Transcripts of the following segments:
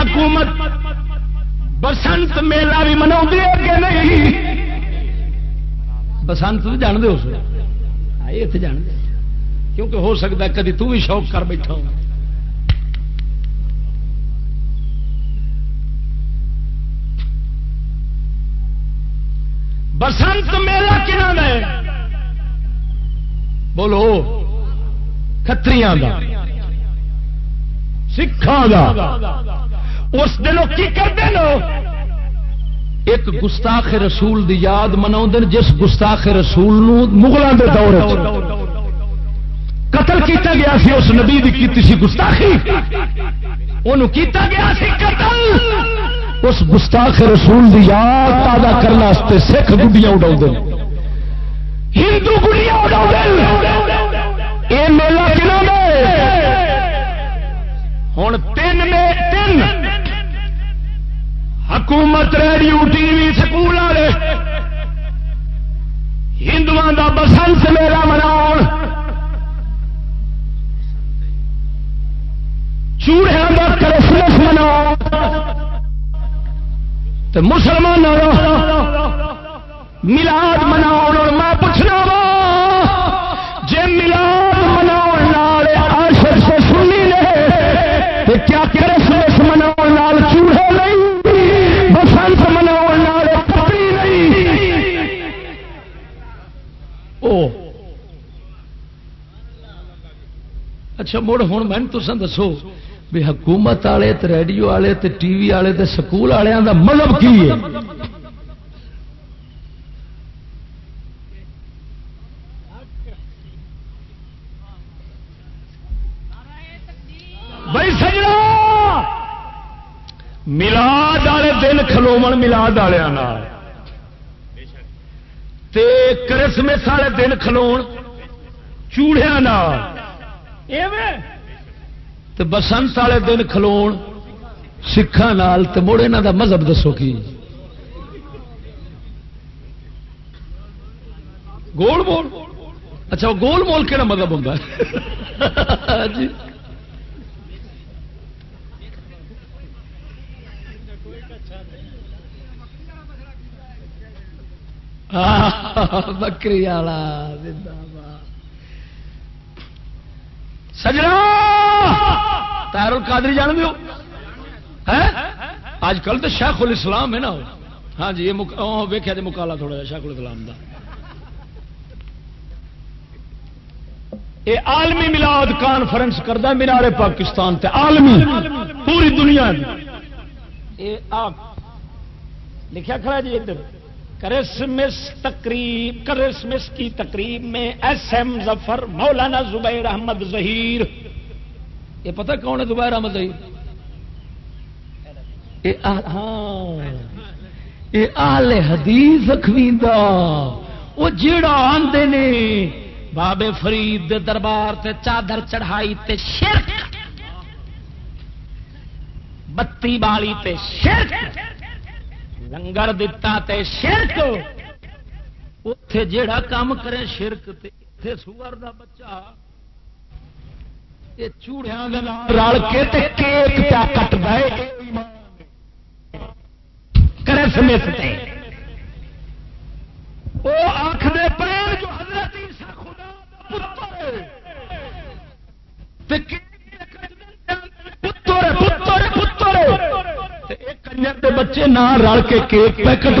حکومت بسنت میلہ بھی منا کہ نہیں؟ بسنت تو جان دو آئے اتنے جان دے۔ کیونکہ ہو سکتا ہے کدی تو بھی شوق کر بیٹھا ہو بسنت میلہ کہنا ہے؟ بولو کتری سکھان اس دنوں کی کرتے ایک گستاخ رسول دی یاد منا جس گستاخ رسول مغلوں کے دور قتل کیتا گیا سی، اس نبی کی کیتی سی گستاخی۔ انہوں کیتا گیا سی قتل۔ اس گستاخ رسول دی یاد تازہ کرنے سکھ گڈیاں اڈا ہندو گڈیاں اڈا یہ میلہ کہنا ہوں تین میں تین۔ حکومت ریڈیو، ٹی وی، سکول والے۔ ہندو کا بسنت میلہ مناؤ چوڑیا کا کرسمس مناؤ مسلمان ملاد مناؤ میں پوچھنا وا جی ملاد اچھا مڑ ہوں میں دسو بھی حکومت والے ریڈیو والے ٹی وی والے سکول والوں کا مطلب کی ہے؟ بھائی سجنا! ملاد والے دن کھلو ملاد والوں کرسمس والے دن کھلو چوڑیا بسنت والے دن کھلو سکھان مڑ یہاں کا مذہب دسو کی؟ گول مول؟ اچھا گول مول کہڑا مذہب ہوں جی۔ بکری والا سجنا! تیر القادری جان دو اج کل تو شیخ الاسلام ہے نا۔ ہاں جی ویکیا جی مکالا تھوڑا جا شیخ الاسلام کا یہ عالمی ملاد کانفرنس کرتا مینارے پاکستان تے۔ عالمی، پوری دنیا اے لکھا کھڑا جی ادھر۔ کرسمس تقریب، کرسمس کی تقریب میں ایس ایم ظفر، مولانا زبیر احمد ظہیر۔ یہ پتہ کون ہے زبیر احمد ظہیر؟ ہاں۔ یہ آل حدیث اخویندا وہ جڑا آندے نے بابے فرید دے دربار تے چادر چڑھائی تے شرک۔ بتی بالی تے شرک۔ لنگر دتا تے شرک. اتے جیڑا کام کرے شرک تے سور دا بچہ. چوڑیا رل کے کیک پیا کٹ دے کرے سمت وہ آخ دے پیر جو حضرت خدا پتر پتر پتر پتر. کنجر دے بچے نہ رل کے کیک پہ کٹ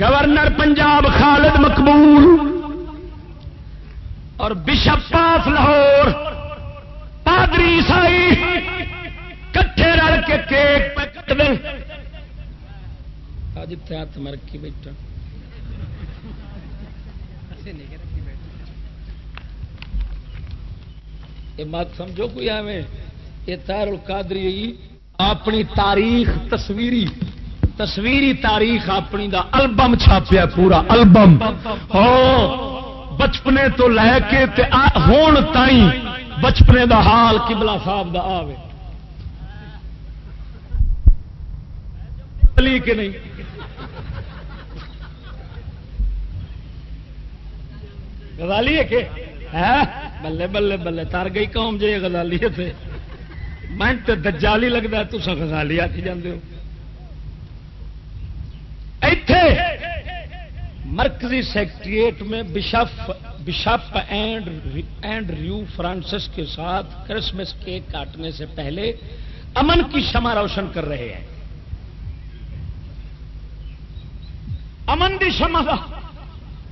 گورنر پنجاب خالد مقبول اور بشپ پاس لاہور پادری عیسائی کٹھے رل کے کیک پہ کٹ دیں جتنے ہاتھ میں بیٹھا۔ یہ مت سمجھو کوئی ایویں، یہ تار القادری جی۔ اپنی تاریخ تصویری تصویری تاریخ اپنی دا البم چھاپیا، پورا البم۔ ہو، بچپنے تو لے کے تے ہون تائیں بچپنے دا حال کبلا صاحب دا آوے۔ کہ نہیں۔ گزالی ہے کہ؟ بلے بلے بلے تر گئی قوم جی گزالی ہے میں تو دجالی لگتا تو گزالی آ کے جانے ہو۔ ایتھے مرکزی سیکٹریٹ میں bishop bishop and and rev Francis کے ساتھ کرسمس کیک کاٹنے سے پہلے امن کی شمع روشن کر رہے ہیں۔ امن کی شمع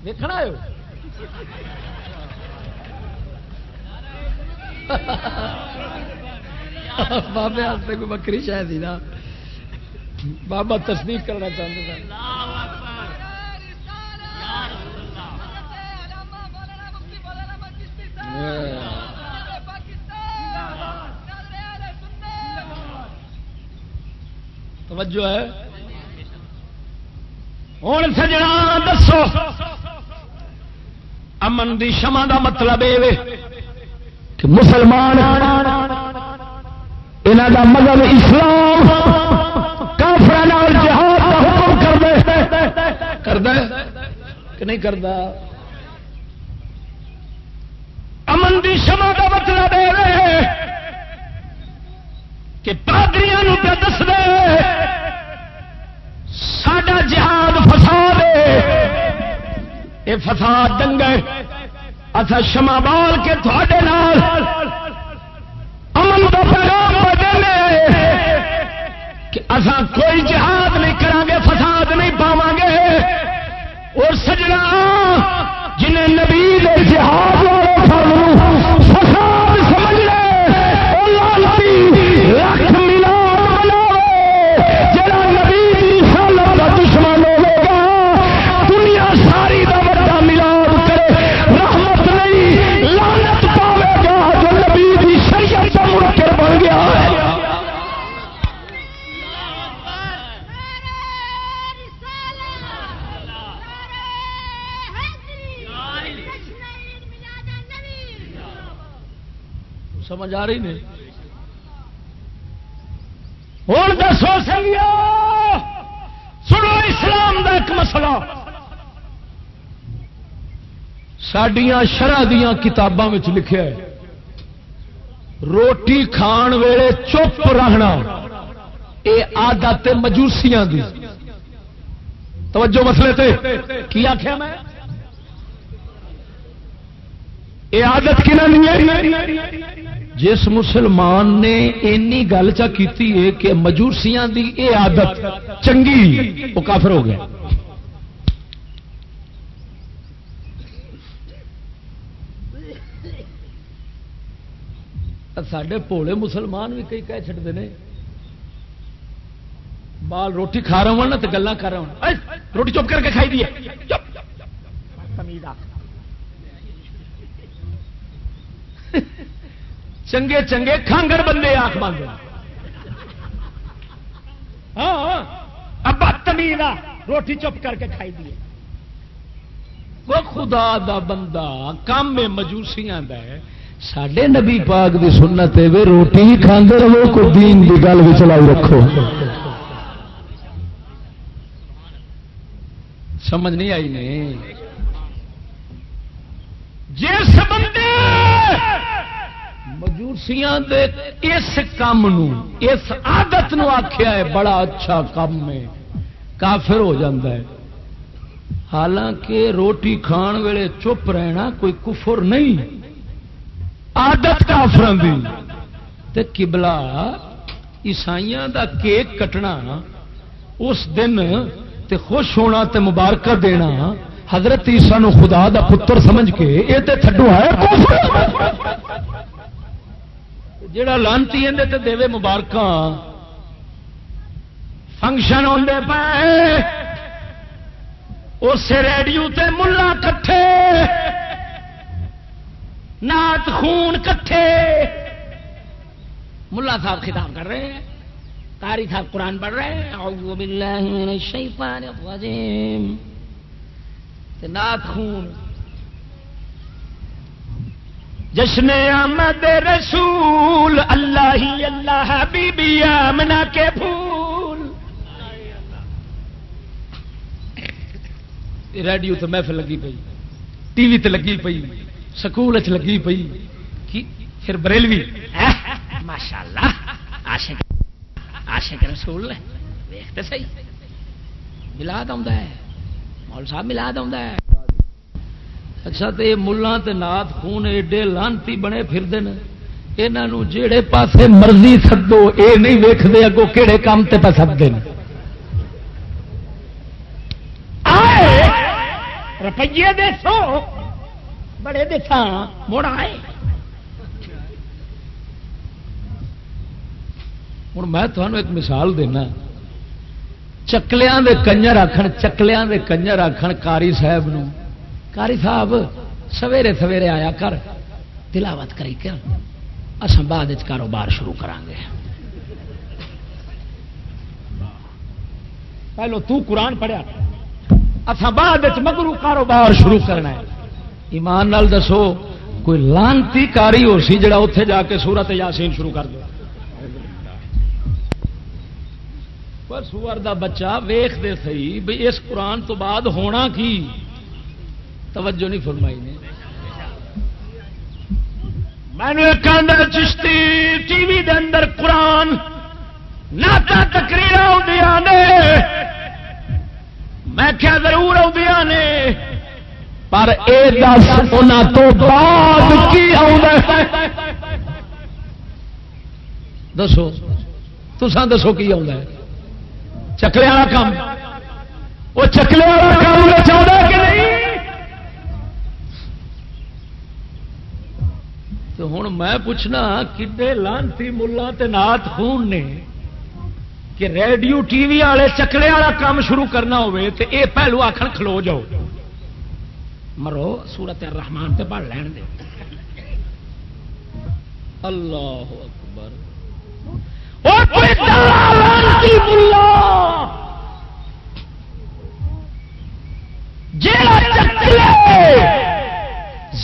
دیکھنا ہے۔ بابے ہاستے کوئی بکری شاید ہی نا بابا تصدیق کرنا چاہتے تھے توجہ ہے. ہوں سجنا، دسو. امن دی شما دا مطلب یہ کہ مسلمان یہاں دا مذہب اسلام کافر جہاد کا حکم کر دے کر دے کہ نہیں کرتا امن دی شما کا مطلب یہ کہ پادریوں پہ دس دے، ساڈا جہاد فساد اے فساد دنگ اچھا شما بال کے تھوڑے امن کا پیغام دے کہ اصا کوئی جہاد نہیں کریں گے فساد نہیں پاو گے اور سجنا جنہیں نبی جہاد سمجھ آ رہی نہیں ہوں دسو سنگیا سنو اسلام کا ایک مسئلہ۔ سڈیا شرح دیا کتاباں لکھا ہے۔ روٹی کھان ویلے چپ رہنا یہ آدت مجوسیاں دی۔ توجہ مسئلے تے، کی آخیا میں؟ یہ آدت کی جس مسلمان نے اینی گل چا کیتی ہے کہ مجوسیاں دی اے عادت چنگی، وہ کافر ہو گیا۔ سڈے پوڑے مسلمان بھی کئی کہہ چڑتے ہیں بال روٹی کھا رہا ہوں تو گلا کر رہا ہوں۔ روٹی چپ کر کے کھائی دی چنگے چنگے کھانگڑ بندے آخ مانگ ہاں،, ہاں ابا تمیز روٹی چپ کر کے کھائی دیے وہ خدا دا بندہ کام میں مجوسیاں دا ہے سڈے نبی پاک دی سنت ہے وہ روٹی ہی کھانے رہو، کو دین دی گل بھی چلاؤ رکھو۔ سمجھ نہیں آئی نہیں جس بندے مجوسیاں دے اس کام نو اس عادت نو آخیا ہے بڑا اچھا کام ہے کافر ہو جاتا ہے حالانکہ روٹی کھان ویلے چپ رہنا کوئی کفر نہیں آدت کافر دی کبلا عیسائی دا کیک کٹنا اس دن تے خوش ہونا تے مبارکہ دینا حضرت عیسا نو خدا دا پتر سمجھ کے یہ تے تھڈو ہے جڑا لانتی اندے تے دے مبارک فنکشن ہوتے پے اس ریڈیو تے ملا کٹھے۔ نات خون کٹھے۔ ملا صاحب خطاب کر رہے ہیں۔ تاری صاحب قرآن پڑھ رہے ہیں۔ اعوذ باللہ من الشیطان الرجیم۔ تے نات خون۔ جشن آمد رسول، اللہ ہی اللہ بی بی آمنا کے پھول۔ ریڈیو تو محفل لگی پی ٹی وی تے لگی پئی، سکول لگی پئی۔ پھر بریلوی۔ ماشاء اللہ آشک رسول ویختے سی ملاد ہے۔ مول صاحب ملاد ہے۔ اچھا تو یہ ملان نات خون ایڈے لانتی بنے پھرتے ہیں۔ یہاں جہے پاسے مرضی سدو یہ نہیں ویکتے اگوں کہڑے کام تے پہ سکتے ہیں۔ روپیے دے سو، بڑے دے دسا مڑ آئے۔ ہوں میں تمہیں ایک مثال دینا۔ چکلیاں دے کنجر آخر چکلیاں دے کنجر آخر کاری صاحب نو کاری صاحب سویرے سویرے آیا کر تلاوت کری کر اصل بعد کاروبار شروع کریں گے۔ پہلو تو قرآن پڑھیا۔ اصا بعد مگرو کاروبار شروع کرنا ہے۔ ایمان نال دسو کوئی لانتی کاری ہو سی جڑا اتے جا کے سورت یاسین شروع کر دیا پر سور دا بچہ ویخ دے سی بھائی اس قرآن تو بعد ہونا کی؟ توجہ نہیں فرمائی نے۔ میں چشتی ٹی وی دے اندر قرآن ناتا تقریر نے۔ میں کیا ضرور آدیا نے۔ پر اے دس تو بعد کی دسو تسان دسو کی آ چکلے والا کام۔ وہ چکلے والا کام چاہتا کہ نہیں؟ تو ہوں میں پوچھنا کھے لانتی ملا نات خون نے کہ ریڈیو ٹی وی والے چکلے والا کام شروع کرنا ہوئے تو اے پہلو آخر کھلو جاؤ۔ مرو، سورت رحمان تے پڑھ لین دے۔ اللہ اکبر۔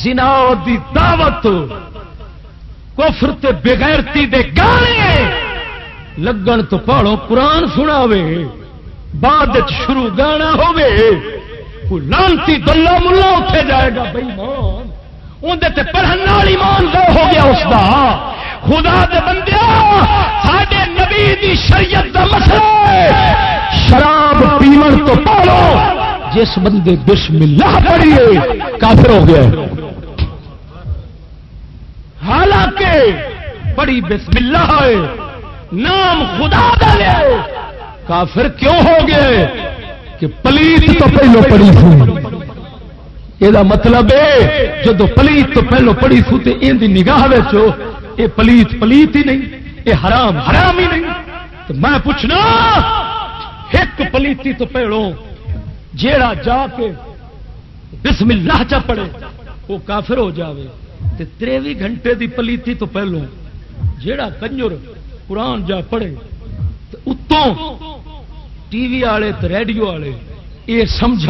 جنا دی دعوت کفر تے بغیرتی دے گانے لگن تو پاڑو قرآن سنا بعد شروع گانا ہوے لانتی دلہ ملا اٹھے جائے گا بھائی مان اندر پڑھنے والی مان ہو گیا اس کا خدا دے بندیا ساڈے نبی دی شریعت دا مسئلہ شراب پیمن تو پالو جس بندے بسم اللہ پڑھیے، کافر ہو گیا۔ حالانکہ بڑی بسم اللہ ہے۔ نام خدا دا لے۔ کافر کیوں ہو گئے؟ کہ پلیت تو پہلو پڑی تھی۔ یہ مطلب ہے جب پلیت تو پہلو پڑی تھی تو یہ نگاہ یہ پلیت پلیت ہی نہیں یہ حرام حرام ہی نہیں۔ تو میں پوچھنا، ایک پلیتی تو پیڑوں جیڑا جا کے بسم اللہ چا پڑے وہ کافر ہو جاوے۔ تے تریوی گھنٹے دی پلیتی تو پہلو جیڑا کنجر قرآن جا پڑے اتوں ٹی وی والے ریڈیو والے یہ سمجھ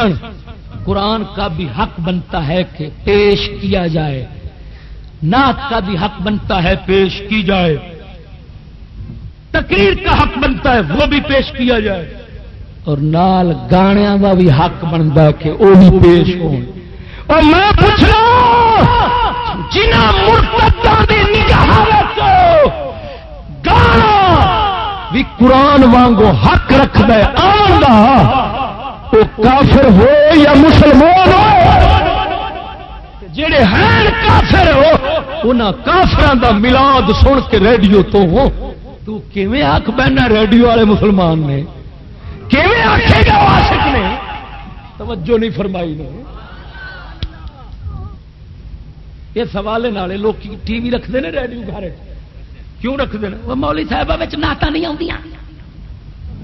قرآن کا بھی حق بنتا ہے کہ پیش کیا جائے، نعت کا بھی حق بنتا ہے پیش کی جائے، تقریر کا حق بنتا ہے وہ بھی پیش کیا جائے۔ اور نال گانیا کا بھی حق بنتا ہے کہ وہ بھی پیش ہو اور میں پوچھ جنہ گانا بھی قرآن وانگو حق رکھ دے آن وہ کافر ہو یا مسلمان ہو جڑے ہیں کافر ہو ان کافران دا ملاد سن کے ریڈیو تو ہو۔ تو کیویں آخ بہنا ریڈیو والے مسلمان نے؟ کیویں آخے گا عاشق نے؟ توجہ نہیں فرمائی نے۔ یہ سوال نالے لوگ ٹی وی رکھتے ہیں ریڈیو گھر۔ کیوں رکھتے ہیں وہ مولی صاحب نعت نہیں آدی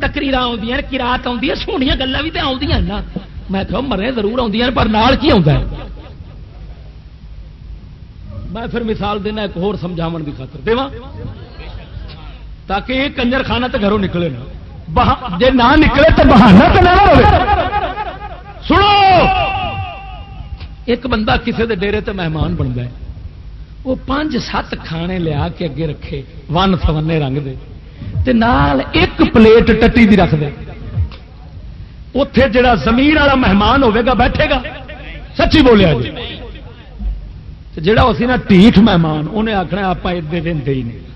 تکریر آدی کراط آدی سونی گلیں بھی تو آدی میں کہ مرے ضرور آدی پر نال کی آتا ہے؟ میں پھر مثال دینا ایک اور سمجھاو کی خاطر۔ دے تاکہ یہ کنجر خانہ تو گھروں نکلے نا۔ جی نہ نکلے تو بہانا تو نہ سنو! ایک بندہ کسی دے ڈیرے تے مہمان بنتا ہے۔ وہ پانچ سات کھانے لیا کے اگے رکھے، ون سونے رنگ دے۔ تے نال ایک پلیٹ ٹٹی دی رکھ دے۔ اتے جڑا زمین والا مہمان ہوے گا، بیٹھے گا۔ سچی بولیا جی۔ جڑا اسی نا ٹھیک مہمان انہیں آخنا آپ ادے دے ہی نہیں۔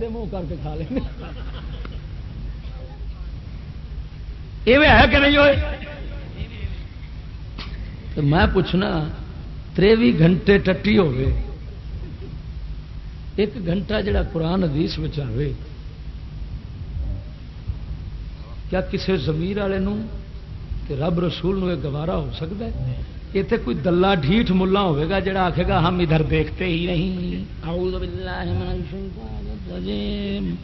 سیدے منہ کر کے کھا لیں یہ ہے کہ نہیں ہوئے؟ تو میں پوچھنا، تریوی گھنٹے ٹٹی ہوئے، ایک گھنٹہ جڑا قرآن حدیث آئے کیا کسی زمیر والے رب رسول نو گوارا ہو سکتا ہے؟ یہ تو کوئی دلہ ڈھیٹ ملا ہوگا جڑا آخے گا ہم ادھر دیکھتے ہی نہیں۔ اعوذ باللہ من الشیطان الرجیم۔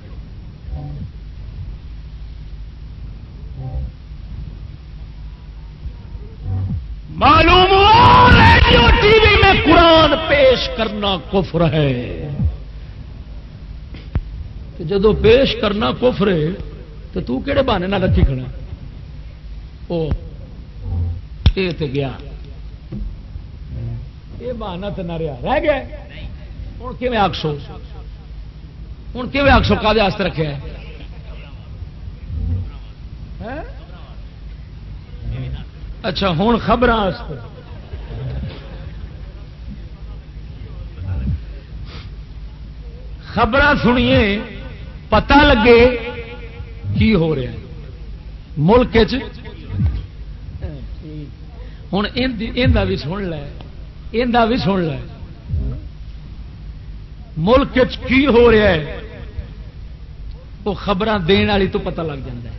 معلوم ریڈیو ٹی وی میں قرآن پیش کرنا کفر ہے۔ جدو پیش کرنا کفر ہے تو تو کہڑے بہانے نہ رکھی کھڑا او تے گیا۔ یہ بہانا تو نہ رہا رہ گیا ہوں کیون آخسو ہوں کیون آخسو کا رکھے اچھا ہوں خبر خبر سنیے پتا لگے کی ہو رہا ہے۔ ملک ہوں بھی سن لے۔ بھی سن لے۔ ملک کی ہو رہا ہے؟ وہ خبر دن والی تو پتہ لگ جائے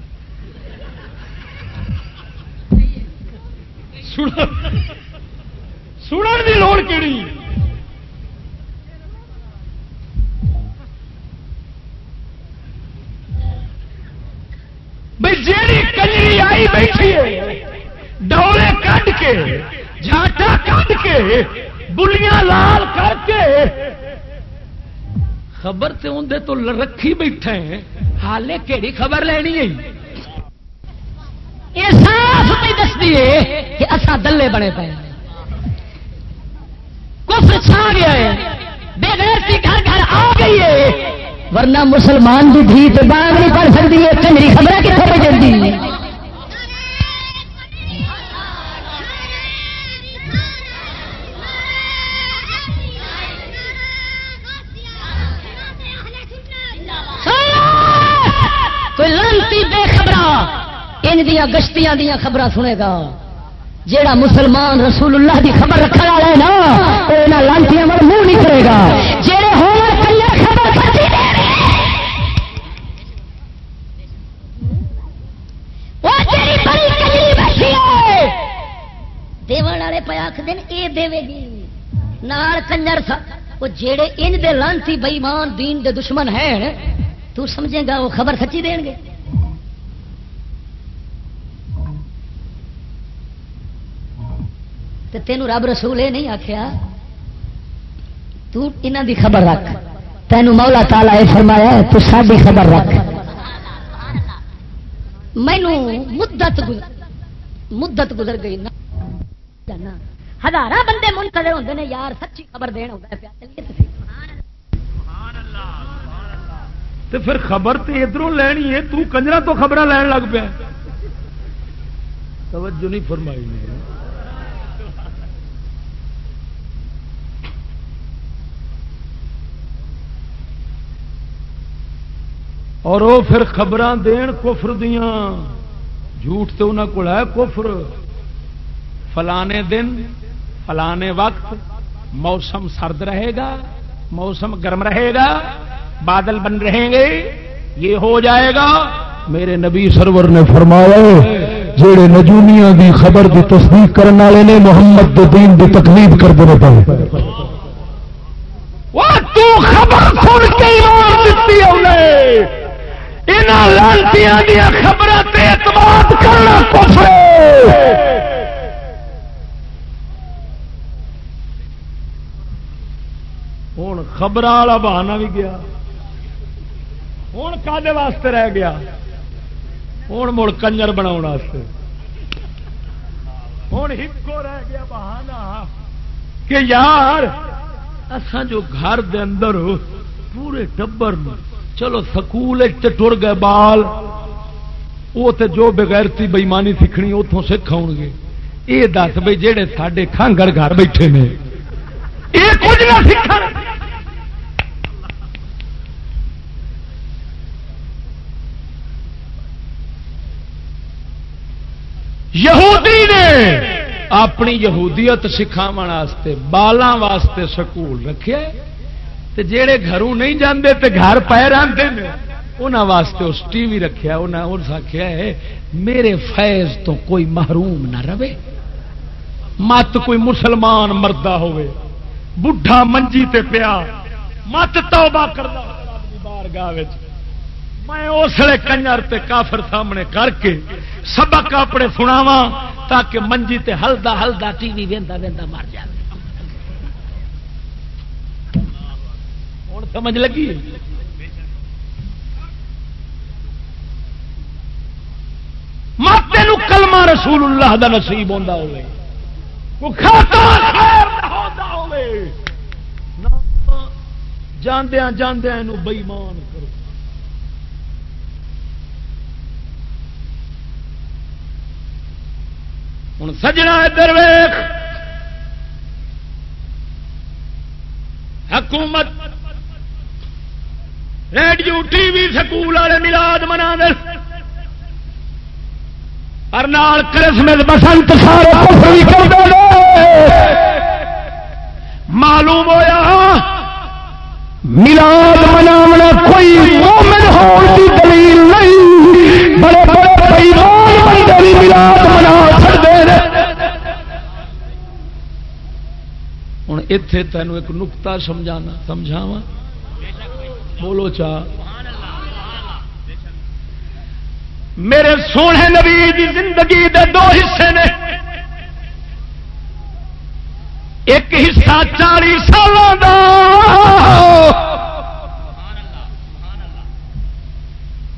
سنن کی لوڑ کہڑی بھائی جیڑی کجری آئی بیٹھی ہے ڈولے کٹ کے جھاٹا کٹ کے، بلیاں لال کر کے۔ خبر تے اندر تو رکھی بیٹھے ہیں۔ حالے کہڑی خبر لینی ہے؟ یہ صاف نہیں دستی ہے کہ اصا دلے بنے پے کفر چھا گیا ہے۔ بے غیرتی گھر گھر آ گئی ہے۔ ورنہ مسلمان بھی دھی تو باغ نہیں پڑھ سکتی ہے۔ چنگری خبر کتنے پہ جلدی گشتیاں دیا خبر سنے گا۔ جیڑا مسلمان رسول اللہ دی خبر رکھنے والا ہے نا وہ لانتیاں مر منہ نہیں کرے گا۔ جہے ہو دیوان والے پہ آخ یہ دے گی نال کنجر وہ جیڑے ان دے لانتی بئیمان دین دے دشمن ہیں، تو سمجھے گا وہ خبر سچی دین گے۔ تینوں رب رسول یہ نہیں آخیا تنا دی خبر رکھ۔ تینوں مولا تالا یہ فرمایا تو ساری خبر رکھ۔ مینو مدت مدت گزر گئی۔ ہزار بندے منتظر ہوتے ہیں یار سچی خبر دین تو پھر خبر تو ادھر لینی ہے، تو کنجرا تو خبر لین لگ پیا۔ توجہ نہیں فرمائی۔ اور وہ پھر خبر دین کفر دیاں۔ جھوٹ تو انہوں کو ہے کفر۔ فلانے دن، فلانے وقت موسم سرد رہے گا، موسم گرم رہے گا، بادل بن رہیں گے، یہ ہو جائے گا۔ میرے نبی سرور نے فرمایا جڑے نجومیاں دی خبر دی تصدیق کرنے والے نے، محمد دین دی تکلیف کر دے پہ خبر سن کے ایمان دیتی خبر کرنا ہوں خبر والا بہانا بھی گیا۔ ہوں کدے واسطے رہ گیا۔ ہوں مڑ کنجر بنا ہوں ہکو رہ گیا بہانا کہ یار اسان جو گھر دے اندر پورے ٹبر چلو سکول ٹر گئے بال۔ وہ تو جو بغیرتی بےمانی سیکھنی اتوں سکھ آؤ گے۔ یہ دس بھائی جہے سارے کھانگڑ گھر بیٹھے نے۔ یہ کچھ نہ سیکھ یہودی نے اپنی یہودیت سکھاو بالاں واسطے سکول رکھے جڑے گھروں نہیں جاندے تے گھر پہ رہتے ہیں انہوں واسطے اس ٹی وی رکھا انہیں آخیا ہے، میرے فیض تو کوئی محروم نہ رہے۔ مت کوئی مسلمان مردہ ہوئے، بڈھا منجی تے پیا، مت توبہ کرنا۔ بارگاہ میں اسلے کنجر تے کافر سامنے کر کے سبق اپنے سناوا تاکہ منجی تے ہلدا ہلدا ٹی وی وہدا وہدا مر جائے ہوں سمجھ لگی؟ ماتے کلمہ رسول اللہ دا نصیب ہوتا ہوئے جاندیا جاندیا بئیمان کرو۔ ہوں سجنا ادھر ویخ حکومت ریڈیو، ٹی وی، سکول والے ملاد منا کرسمس بسنت سارے معلوم ہوا ملاد منا کوئی مومن ہونے کی دلیل نہیں۔ بڑے بڑے بندے بھی ملاد منا سکتے ہوں اتے تینوں ایک نکتا سمجھانا سمجھاوا بولو چاہ میرے سونے نبی دی زندگی دے دو حصے نے۔ ایک حصہ چالی سالوں کا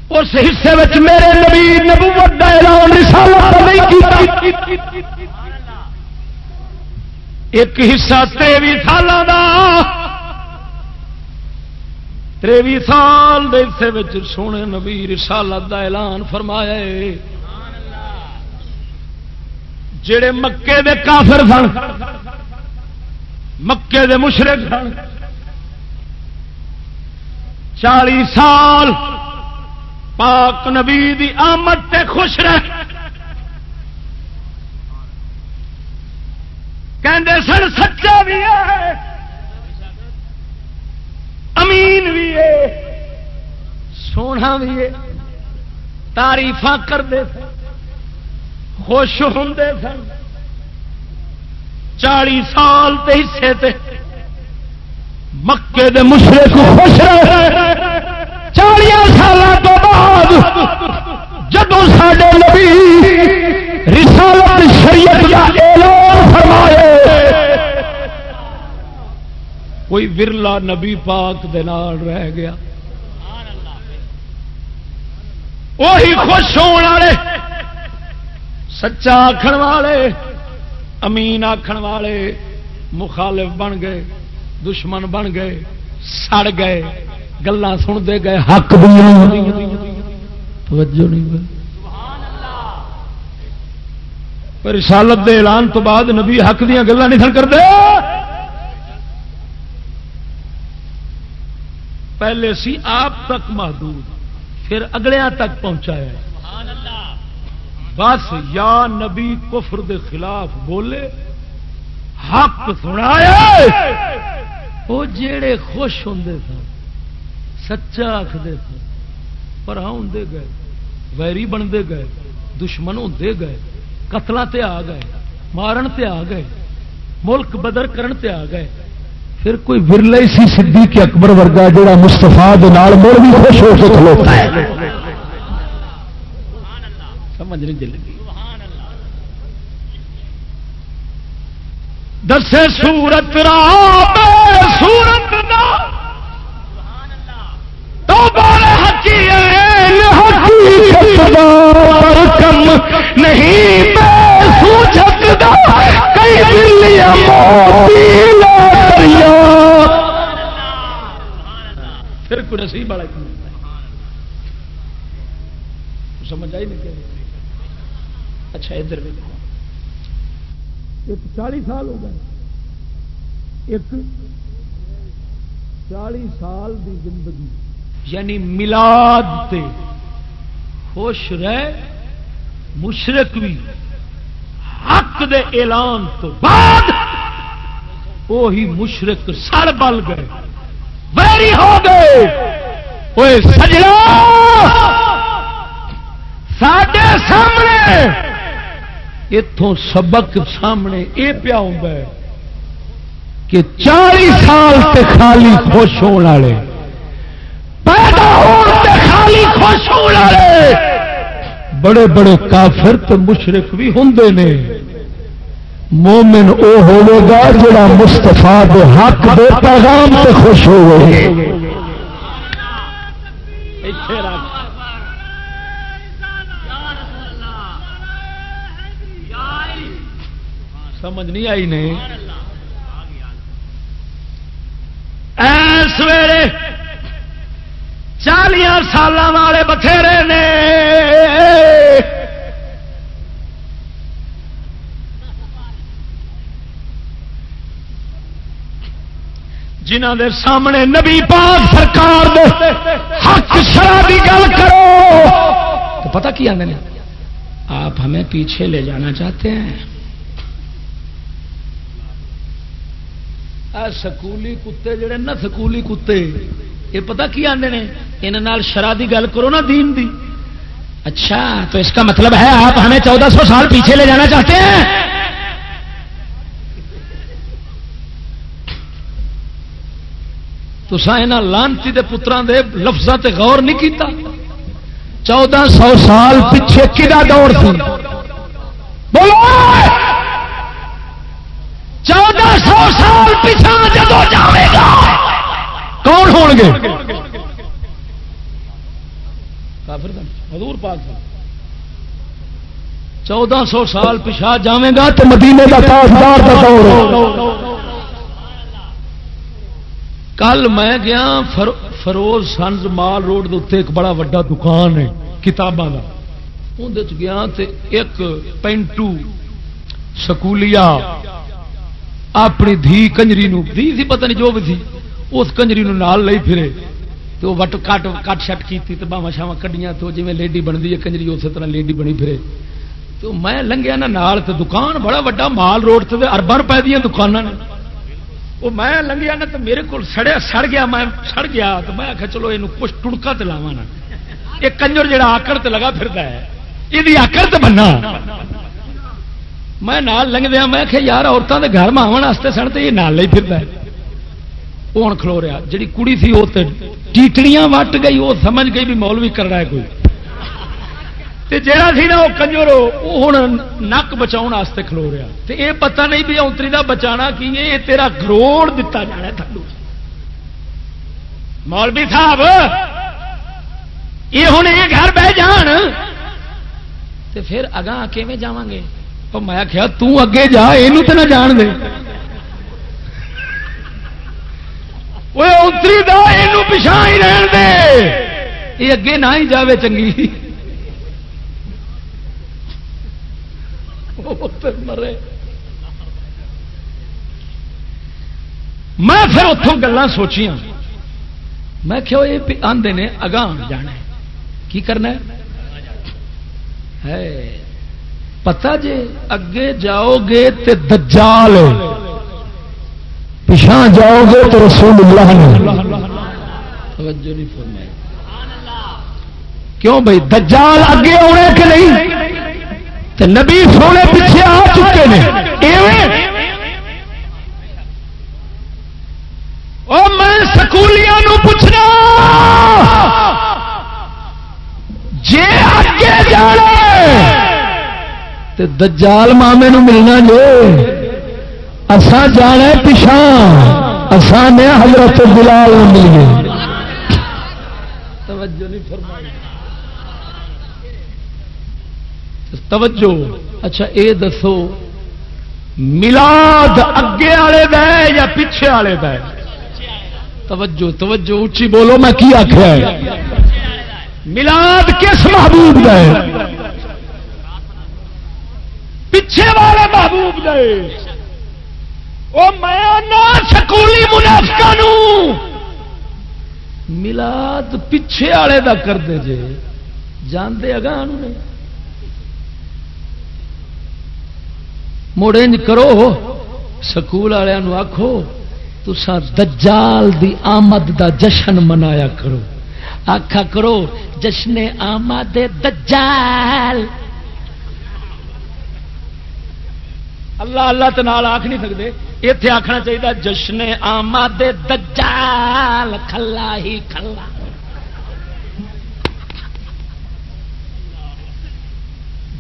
اس حصے وچ میرے نبی نبوت دا اعلان رسالت نہیں کیتا۔ ایک حصہ تریوی سالوں کا تریوی سال سونے نبی رسالت دا اعلان فرمایا جڑے مکے دے کافر سن، مکے دے مشرق سن چالی سال پاک نبی دی آمد تے خوش رہ کہندے سن، سچا بھی ہے۔ امین بھی ہے، سونا بھی ہے تاریف کرتے سن، خوش ہوں سن۔ چالی سال تے حصے تے مکے دے مشرے کو خوش چالیا سال تو بعد جب سڈے نبی رسالت شریعت کا اعلان فرمائے کوئی ورلا نبی پاک دے نال رہ گیا۔ وہی خوش ہونے والے، سچا آخر والے، امین آخر والے مخالف بن گئے، دشمن بن گئے، سڑ گئے گلا سنتے گئے، حق رسالت دے اعلان تو بعد نبی حق دیا گلا نہیں سن کرتے پہلے سی آپ تک محدود، پھر اگلے تک پہنچایا۔ بس یا نبی کفر دے خلاف بولے، حق سنایا۔ وہ جڑے خوش ہوں سن، سچا آخر سن پر ہوں گئے، ویری بنتے گئے، دشمن ہوتے گئے قتل تے آ گئے، مارن تے آ گئے، ملک بدر کرن تے آ گئے۔ پھر کوئی ورلے سی سدھی کے اکبر ورگا جڑا مستفا مڑ بھی خوش ہو کے کھلوتا ہے۔ سمجھ نہیں دل دسے سورت سورت کم نہیں۔ کوئی نصیب والا سمجھ آئی نہیں اچھا ادھر دیکھو۔ ایک چالی سال ہو گئے۔ ایک چالی سال دی زندگی۔ یعنی ملاد تے خوش رہ مشرق بھی حق دے اعلان تو بعد وہی مشرق سڑ بل گئے۔ ویری ہو گئے وہ سجنا سڈے سامنے اتوں سبق سامنے یہ پیا ہوں کہ چالی سال تے خالی خوش ہونے والے پیدا ہونے خالی خوش ہونے والے بڑے بڑے کافر تے مشرق بھی ہوں نے مومن او ہوگا جڑا مستفا دے حق دے پیغام تے خوش ہوئے۔ سمجھ نہیں آئی نہیں سویرے چالیا سال والے بتھیرے نے۔ جنہ دے سامنے نبی پاک سرکار حق شرابی گل کرو، تو پتہ کی آدھے آپ ہمیں پیچھے لے جانا چاہتے ہیں۔ سکولی کتے جڑے نا سکولی کتے، یہ پتا کی آدھے نے؟ یہاں شرح کی گل کرو نا دین دی۔ اچھا تو اس کا مطلب ہے آپ ہمیں چودہ سو سال پیچھے لے جانا چاہتے ہیں؟ تو سا لانتی دے پتران دے لفظوں تے غور نہیں کیتا۔ چودہ سو سال پیچھے کدا دور سی بولو! چودہ سو سال پیچھا جدو جائے گا، کون ہو گے؟ کافر حضور پاک چودہ سو سال پچھا جائے گا تو مدینے کا تاجدار کا دور۔ کل میں گیا فروز سنز مال روڈ دے ایک بڑا وا دکان ہے، کتاباں کا اندر گیا ایک پینٹو سکولیا اپنی دھی کنجری دھی سی پتہ نہیں جو بھی تھی، اس کنجری نال لئی پھرے۔ تو وٹ کٹ کٹ شٹ کی باوا شاوا کڈیاں تو جی لیڈی بنتی ہے، کنجری اسی طرح لیڈی بنی پھرے۔ تو میں لنگیا نا نال تو دکان، بڑا وا مال روڈ سے اربن روپئے دیا دکان نے وہ میں لنگیا نا تو میرے کو سڑیا، سڑ گیا، میں سڑ گیا تو میں آخیا چلو یہ کچھ ٹڑکا تلاوا نا۔ یہ کنجر جہا آکڑ تے لگا پھرتا ہے یہ آکڑ تو بننا۔ میں نال لنگ میں کہ یار عورتوں کے گھر میں آن سن تو یہ نال لے پھر وہ ہوں کھلو رہا جی کڑی سی وہ ٹیٹڑیاں وٹ گئی، وہ سمجھ گئی بھی مول بھی کر رہا ہے کوئی۔ جہاں سی نا وہ کنجر وہ ہوں نک بچاؤ کھلو رہا۔ تو یہ پتہ نہیں بھی اونتری کا بچانا کی یہ تیرا گروڑ دتا جانا تھلو مولوی صاحب، یہ ہوں یہ گھر بہ جان۔ تو پھر اگاں کیون جا گے؟ تو میں کیا تگے جا یہ تو نہ جان دے۔ اتری دا یہ پچھا ہی رہن دے۔ یہ اگے نہ ہی جاوے چنگی مرے میں پھر اتوں گلان سوچیاں۔ میں کہو یہ آدھے نے اگاں جانا کی کرنا ہے؟ پتا جی اگے جاؤ گے تے دجال پچھا جاؤ گے تو رسول اللہ کیوں بھائی دجال اگے آنے کہ نہیں؟ تو نبی سونے پیچھے آ چکے ہیں تے دجال مامے نو ملنا جو اسان جانا پچھا اسان نے حضرت بلال ملے توجہ نہیں فرمائی۔ توجہ۔ اچھا اے دسو ملاد اگے والے یا پیچھے والے توجہ توجہ اچھی بولو، میں کی آخیا ہے؟ ملاد کس محبوب دے؟ پیچھے والے محبوب دے وہ میں سکولی منافقہ ملاد پیچھے والے کا کر دے جے جانتے اگاں مڑ کرو، سکول والوں آخو تسا دجال دی آمد دا جشن منایا کرو۔ آخا کرو، جشن آمد دجال اللہ اللہ تو نال آخ نہیں سکتے اتنے آخنا چاہیے جشن آمد دجال کھلا ہی کھلا۔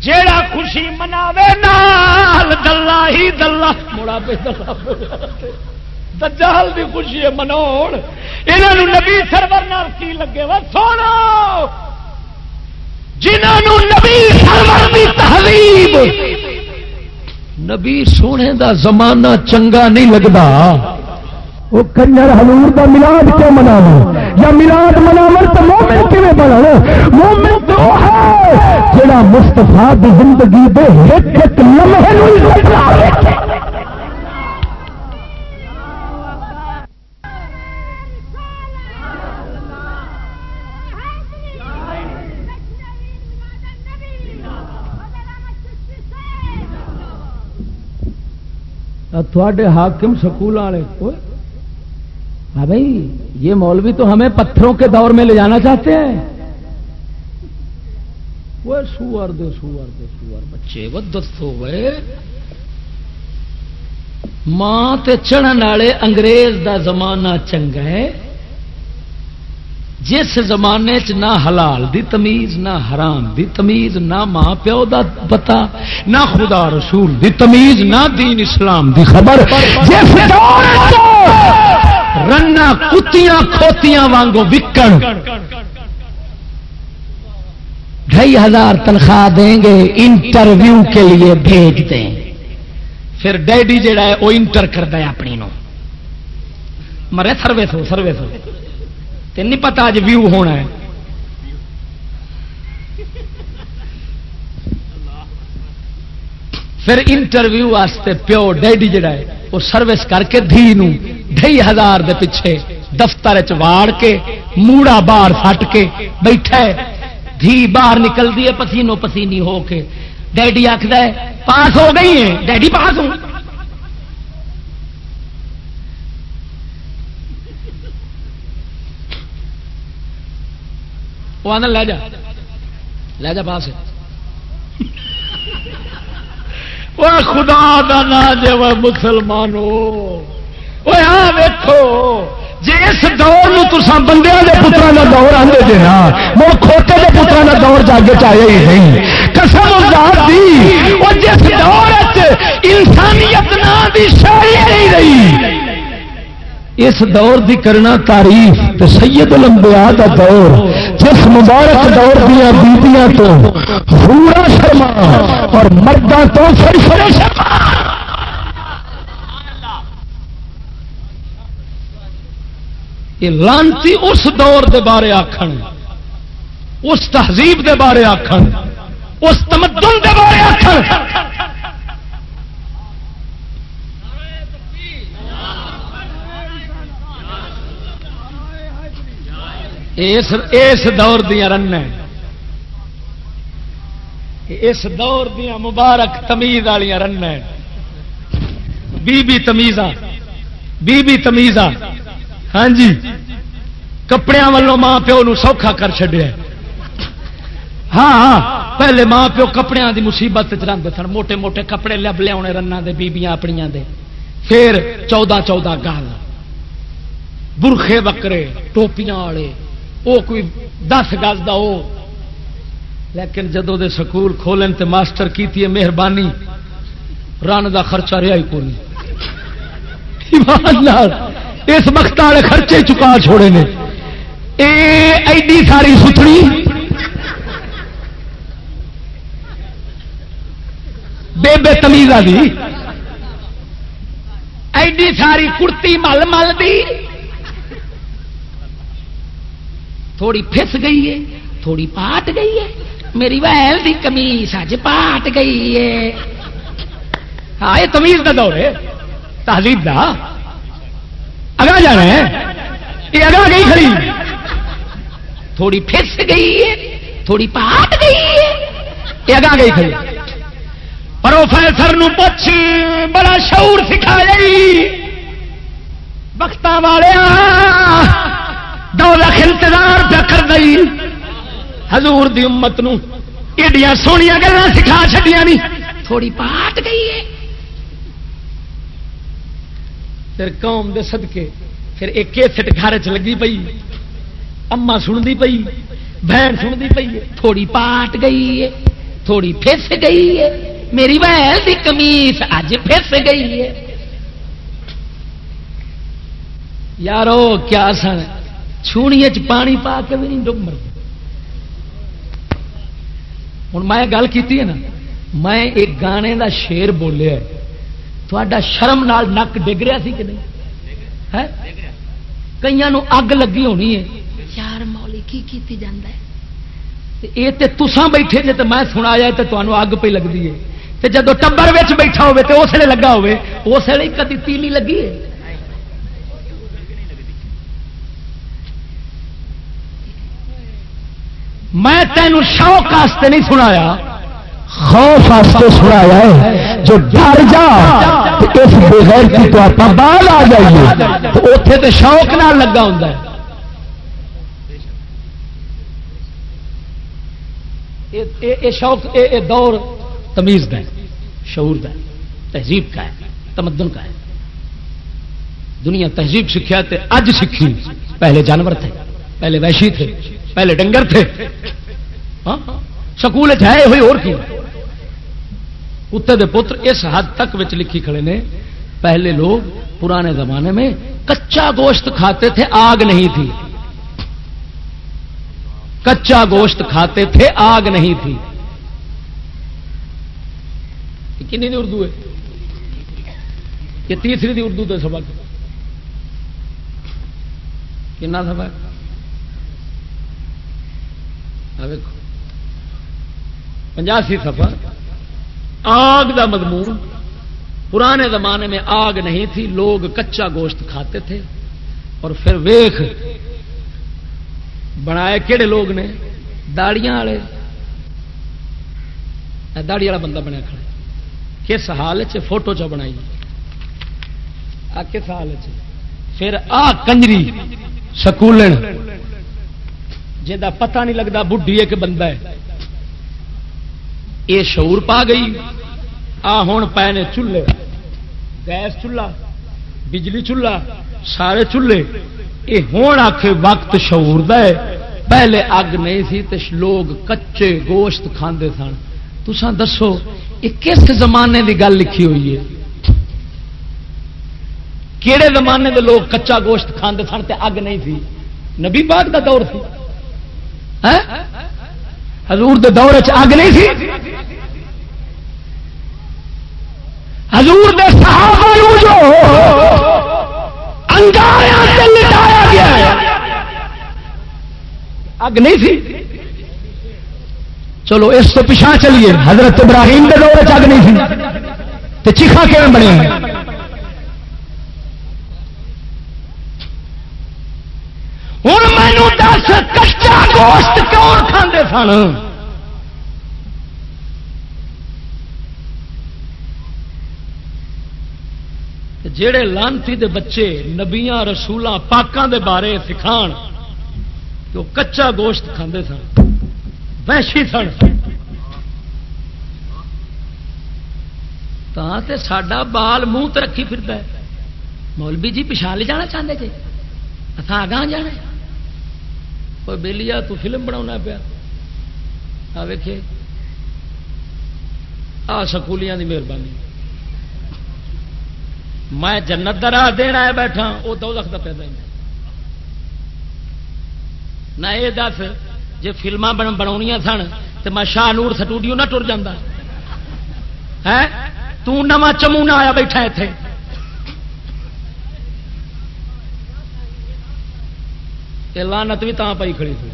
جیڑا خوشی مناوے نال دلہ ہی دلہ۔ مڑا پہ دلہ دجال دی خوشی ہے منو یہاں نبی سرور نال کی لگے وا؟ سونا جنہوں نبی سرور نبی سونے دا زمانہ چنگا نہیں لگتا۔ وہ کنجر حضور دا ملاد کیوں مناو یا ملاد مناو تو مومن کیون بننا مومن تو ہے جڑا مستفا دی زندگی دے ایک ایک لمحے تھوڑے حاکم سکول والے ہاں بھائی، یہ مولوی تو ہمیں پتھروں کے دور میں لے جانا چاہتے ہیں۔ وہ سور دے سور دے سور بچے، وہ دستو ہوئے ماں تے چڑھن والے انگریز دا زمانہ چنگا ہے۔ جس زمانے چ نہ حلال دی تمیز، نہ حرام دی تمیز، نہ ماں پیو دا پتا نہ خدا رسول دی تمیز، نہ دین اسلام دی خبر، جس رنا کتیاں کھوتیاں وانگو وکن ڈھائی ہزار تنخواہ دیں گے، انٹرویو کے لیے بھیج دیں۔ پھر ڈیڈی جڑا ہے، وہ انٹر کرتا ہے اپنی نو۔ مرے سروس ہو سروس ہو نہیں پتا اج ویو ہونا ہے۔ پھر انٹرویو واسطے پیو ڈیڈی جڑا ہے، وہ سروس کر کے دھی ڈھائی ہزار دے پیچھے دفتر چاڑ کے، موڑا باہر فٹ کے بیٹھا ہے۔ دھی باہر نکلتی ہے، پسینو پسینی ہو کے۔ ڈیڈی آخر پاس ہو گئی ہے ڈیڈی پاس ہو وہ آنا لے جا۔ لے جا پاس وہ خدا دا نا جی وہ مسلمانو وہ آ ویکو جی اس دور تسان بندے کے پترا کا دور آتے جی نا ہاں، مڑ کھوتے کے پترا کا دور جاگے چاہیے ہی نہیں۔ قسم دی، وہ جس دور انسانیت نہ دی شاعری نہیں رہی۔ اس دور دی کرنا تعریف تو سید الانبیاء دا دور۔ جس مبارک دور دیا بیبیاں تو پورا شرما اور مردہ تو فرفر شرما۔ یہ لانتی اس دور دے بارے آخن اس تہذیب دے بارے آخن اس تمدن دے بارے آخن اس دور دیا رن اس دور دیا مبارک تمیز والی رن بی بی تمیز بی بی تمیز ہاں جی۔ کپڑے والوں ماں پیو نو سوکھا کر چڈیا ہاں ہاں۔ پہلے ماں پیو کپڑے دی مصیبت چلتے سن۔ موٹے موٹے کپڑے لب لیا رن دے بیبیاں اپنیا دے۔ پھر چودہ چودہ گال برخے بکرے ٹوپیاں والے وہ کوئی دس گز کا وہ لیکن جدو دے سکول کھولن تے ماسٹر کی مہربانی، رن کا خرچہ رہا ہی کون اس وقت والے خرچے چکا چھوڑے نے۔ ایڈی ساری ستڑی بے بے تمیز والی ایڈی ساری کڑتی مل مل دی۔ تھوڑی پھس گئی ہے، تھوڑی پاٹ گئی ہے۔ میری ویل کی کمیس اج پاٹ گئی ہے۔ ہاں یہ تمیز کا دور ہے، تہذیب کا اگا جانا ہے۔ یہ اگا گئی کھڑی۔ تھوڑی پھس گئی ہے، تھوڑی پاٹ گئی ہے۔ یہ اگا گئی کھڑی۔ پروفیسر نو پوچھ، بڑا شعور سکھا گئی وقت والے دو انتظار پہ کر دئی۔ حضور دی امت نو ایڈیاں سونیا گلا سکھا چڈیا نہیں تھوڑی پاٹ گئی ہے۔ پھر قوم دے صدقے، پھر ایک کیسٹ گھر چ لگی پئی۔ اما سنتی پئی، بہن سنتی پئی تھوڑی پاٹ گئی ہے، تھوڑی پھس گئی ہے۔ میری بہن کی کمیس اج پھس گئی ہے۔ یارو، کیا سن؟ چھونی پانی پا کے بھی نہیں ڈب مر ہوں میں گل کی نا میں ایک گانے دا شیر بولیا تھوڑا شرم نال نک ڈگ رہا سی کہ نہیں کئی اگ لگی ہونی ہے یار مولی کی کیتی جاندہ ہے یہ تے تسان بیٹھے جے تو میں سنایا تو تمہیں اگ پہ لگتی ہے تو جب ٹبر بیٹھا ہوے تو اس لیے لگا ہوے اس لیے کدی تیلی لگی ہے میں تینوں شوق واسطے نہیں سنایا۔ خوف واسطے سنایا ہے۔ جو ڈر جا اس بغیر کی تو آپ بال آ جائیے۔ تو اتے تو شوق نہ لگا ہوں یہ شوق اے دور تمیز کا ہے شعور کا ہے تہذیب کا ہے تمدن کا ہے۔ دنیا تہذیب سیکھا اج سیکھی پہلے جانور تھے پہلے ویشی تھے۔ پہلے ڈنگر تھے۔ ہاں۔ سکول ہے ہوئی اور کی کتے دے پتر اس حد تک وچ لکھی کھڑے نے، پہلے لوگ پرانے زمانے میں کچا گوشت کھاتے تھے، آگ نہیں تھی۔ کچا گوشت کھاتے تھے، آگ نہیں تھی۔ کنی دی اردو ہے؟ یہ تیسری دی اردو تو سبق۔ کنا سبق؟ پنجاسی سفر آگ دا مضمون۔ پرانے زمانے میں آگ نہیں تھی، لوگ کچا گوشت کھاتے تھے۔ اور پھر ویخ بنائے کہڑے لوگ نے؟ داڑیاں والے۔ داڑی والا بندہ بنیا کھڑا کس حال چ فوٹو چ بنائی۔ آ کس حال چ پھر آ کنجری۔ سکول جا پتہ نہیں لگتا بڈھی ایک بندہ ہے۔ یہ شعور پا گئی۔ آ ہوں پے نے چولہے۔ گیس چولہا، بجلی چولہا، سارے چولہے۔ یہ ہوں آخ وقت شعور ہے۔ پہلے اگ نہیں سی تے لوگ کچے گوشت کھاندے سن۔ تسان دسو، یہ کس زمانے دی گل لکھی ہوئی ہے؟ کہڑے زمانے دے لوگ کچا گوشت کھاندے سن تے اگ نہیں تھی نبی پاک دا دور سی۔ حضور دے دور اگ نہیں تھی؟ حضور دے صحابہ جو انگاریا سے لٹایا گیا اگ نہیں تھی؟ چلو اس تو پچھا چلیے، حضرت ابراہیم کے دور اگ نہیں تھی تو چیخا کیون بنے ہوں مینو دس کچا گوشت کون کھانے سن؟ جڑے لانتی دے بچے نبیاں رسولوں پاکوں دے بارے سکھان تو کچا گوشت کھاندے سن ویشی سن۔ تے سڈا بال منہ رکھی پھرتا مولوی جی پچھا جانا چاہتے جی؟ اتنا آگاہ جانا کوئی بہلی آ تو فلم بنا پیا۔ آ ویکھے۔ آ سکولیاں دی مہربانی۔ میں جنت کا راہ دینا بیٹھا وہ دو لکھ کا پیدا نہ یہ دس جی فلما بنا سن تو میں شاہ نور سٹوڈیو نہ ٹر جا تما چمونا آیا بیٹھا اتنے یہ لانت بھی تاں پائی کھڑی تھی۔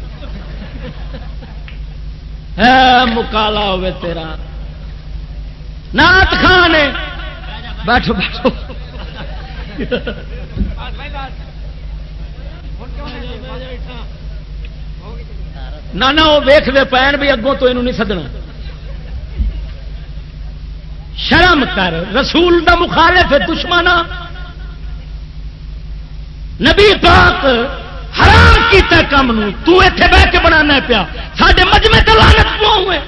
مکالا ہوے تیرا۔ نات خان بیٹھو بیٹھو۔ نہ وہ ویختے پین بھی اگوں تو یہ نہیں سدنا۔ شرم کر، رسول دا مخالف ہے دشمن نبی پاک حرام کیتا کام نو۔ تو ایتھے بہ کے بنانا پیا۔ ساڈے مجمے تے لعنت کیوں ہوئے؟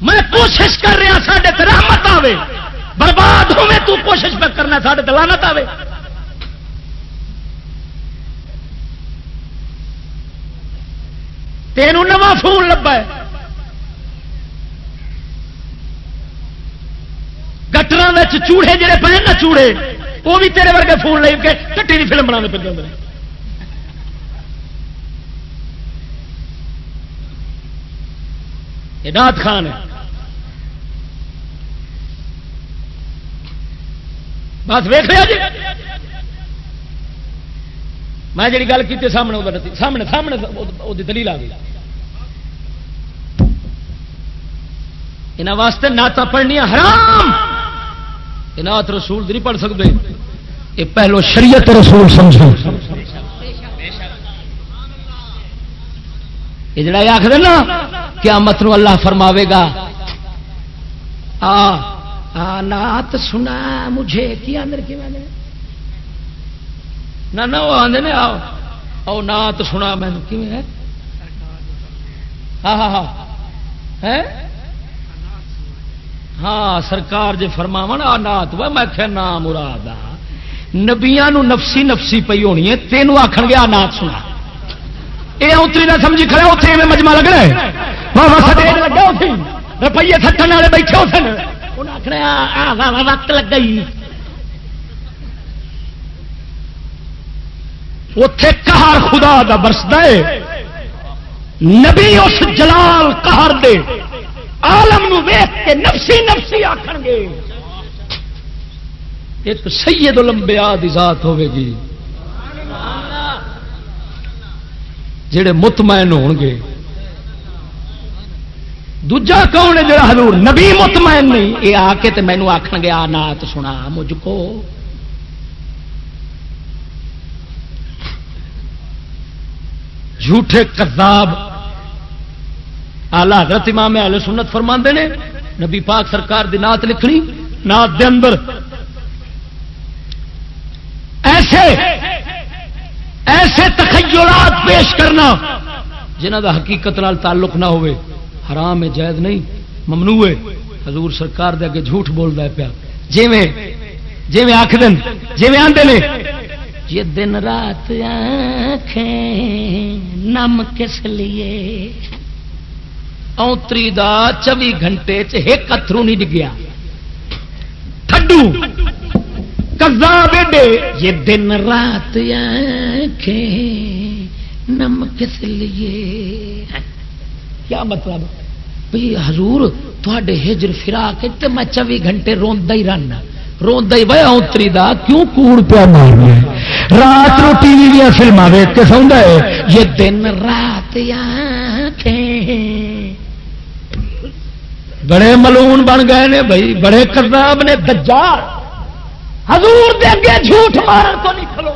میں کوشش کر رہا ساڈے تے رحمت آوے۔ برباد ہوے تو کوشش پہ کرنا ساڈے تے لعنت آوے۔ تینوں نواں فون لبا ہے۔ گٹر چوڑے جڑے پے نا چوڑے۔ وہ بھی تیرے ورگے فون لے کے کٹی کی فلم بنا پہ نات خان بس ویخ لیا جی۔ میں جی گل کی سامنے سامنے سامنے وہ دلیل آ گئی۔ یہاں واسطے نعت پڑھنی حرام۔ نعت رسول نہیں پڑھ سکتے یہ پہلو شریعت رسول سمجھو۔ یہ جڑا یہ آخر نا کیا مت اللہ فرماوے گا۔ آ نات سنا، مجھے کی آدر کی میں نے؟ نہ وہ آدھے آؤ۔ آؤ نات سنا، میں ہاں ہاں ہاں۔ ہے؟ ہاں سرکار جی فرماو نا نات میں کیا نام مراد ہاں۔ نبیا نفسی نفسی پی ہونی ہے، تینوں آخ گیا نات سنا۔ یہ اتری نہ سمجھی کھڑا اتنے میں مجمع لگ رہا ہے روپیے سٹن والے بیٹھے ہو سن۔ وقت لگ گئی اتے کہار خدا دا برسد نبی اس جلال کہار دے۔ عالم نو ویخ کے نفسی نفسی آخر گے۔ ایک سید لمبیا ذات ہوے گی۔ جڑے مطمئن ہو گے۔ دوجا کون ہے جڑا حضور نبی مطمئن نہیں؟ یہ آ کے مینو آخ گے، آ نات سنا، مجھ کو۔ جھوٹے کذاب آلہ حضرت امام اہل سنت فرما نے، نبی پاک سرکار دی نات لکھنی نات دے اندر ایسے ایسے تخیلات پیش کرنا جنہ دا حقیقت نال تعلق نہ ہوئے۔ حرام ہے، جائز نہیں، ممنوع ہے۔ حضور سرکار دے اگے جھوٹ بولتا ہے پیا۔ جی میں جی آخ دن جی میں آدھے نے۔ یہ دن رات آنکھیں نم کس لیے؟ اونتری دا چوی گھنٹے چ ایک اترو نہیں ڈگیا۔ تھڈو کزا بیڈے یہ دن رات نم کس لیے کیا مطلب؟ بھائی حضور تھوڑے ہجر فرا کے میں چوبی گھنٹے روندا ہی رہنا۔ روندا ہی ویا اتری دا، کیوں کوڑ پیا مارنا رات رو ٹی وی دیا فلما ویک کے سوندا ہے۔ یہ دن رات بڑے ملون بن گئے نے بھائی، بڑے کرتاب نے، دجال۔ حضور دے اگے جھوٹ مارن کو نہیں کھلو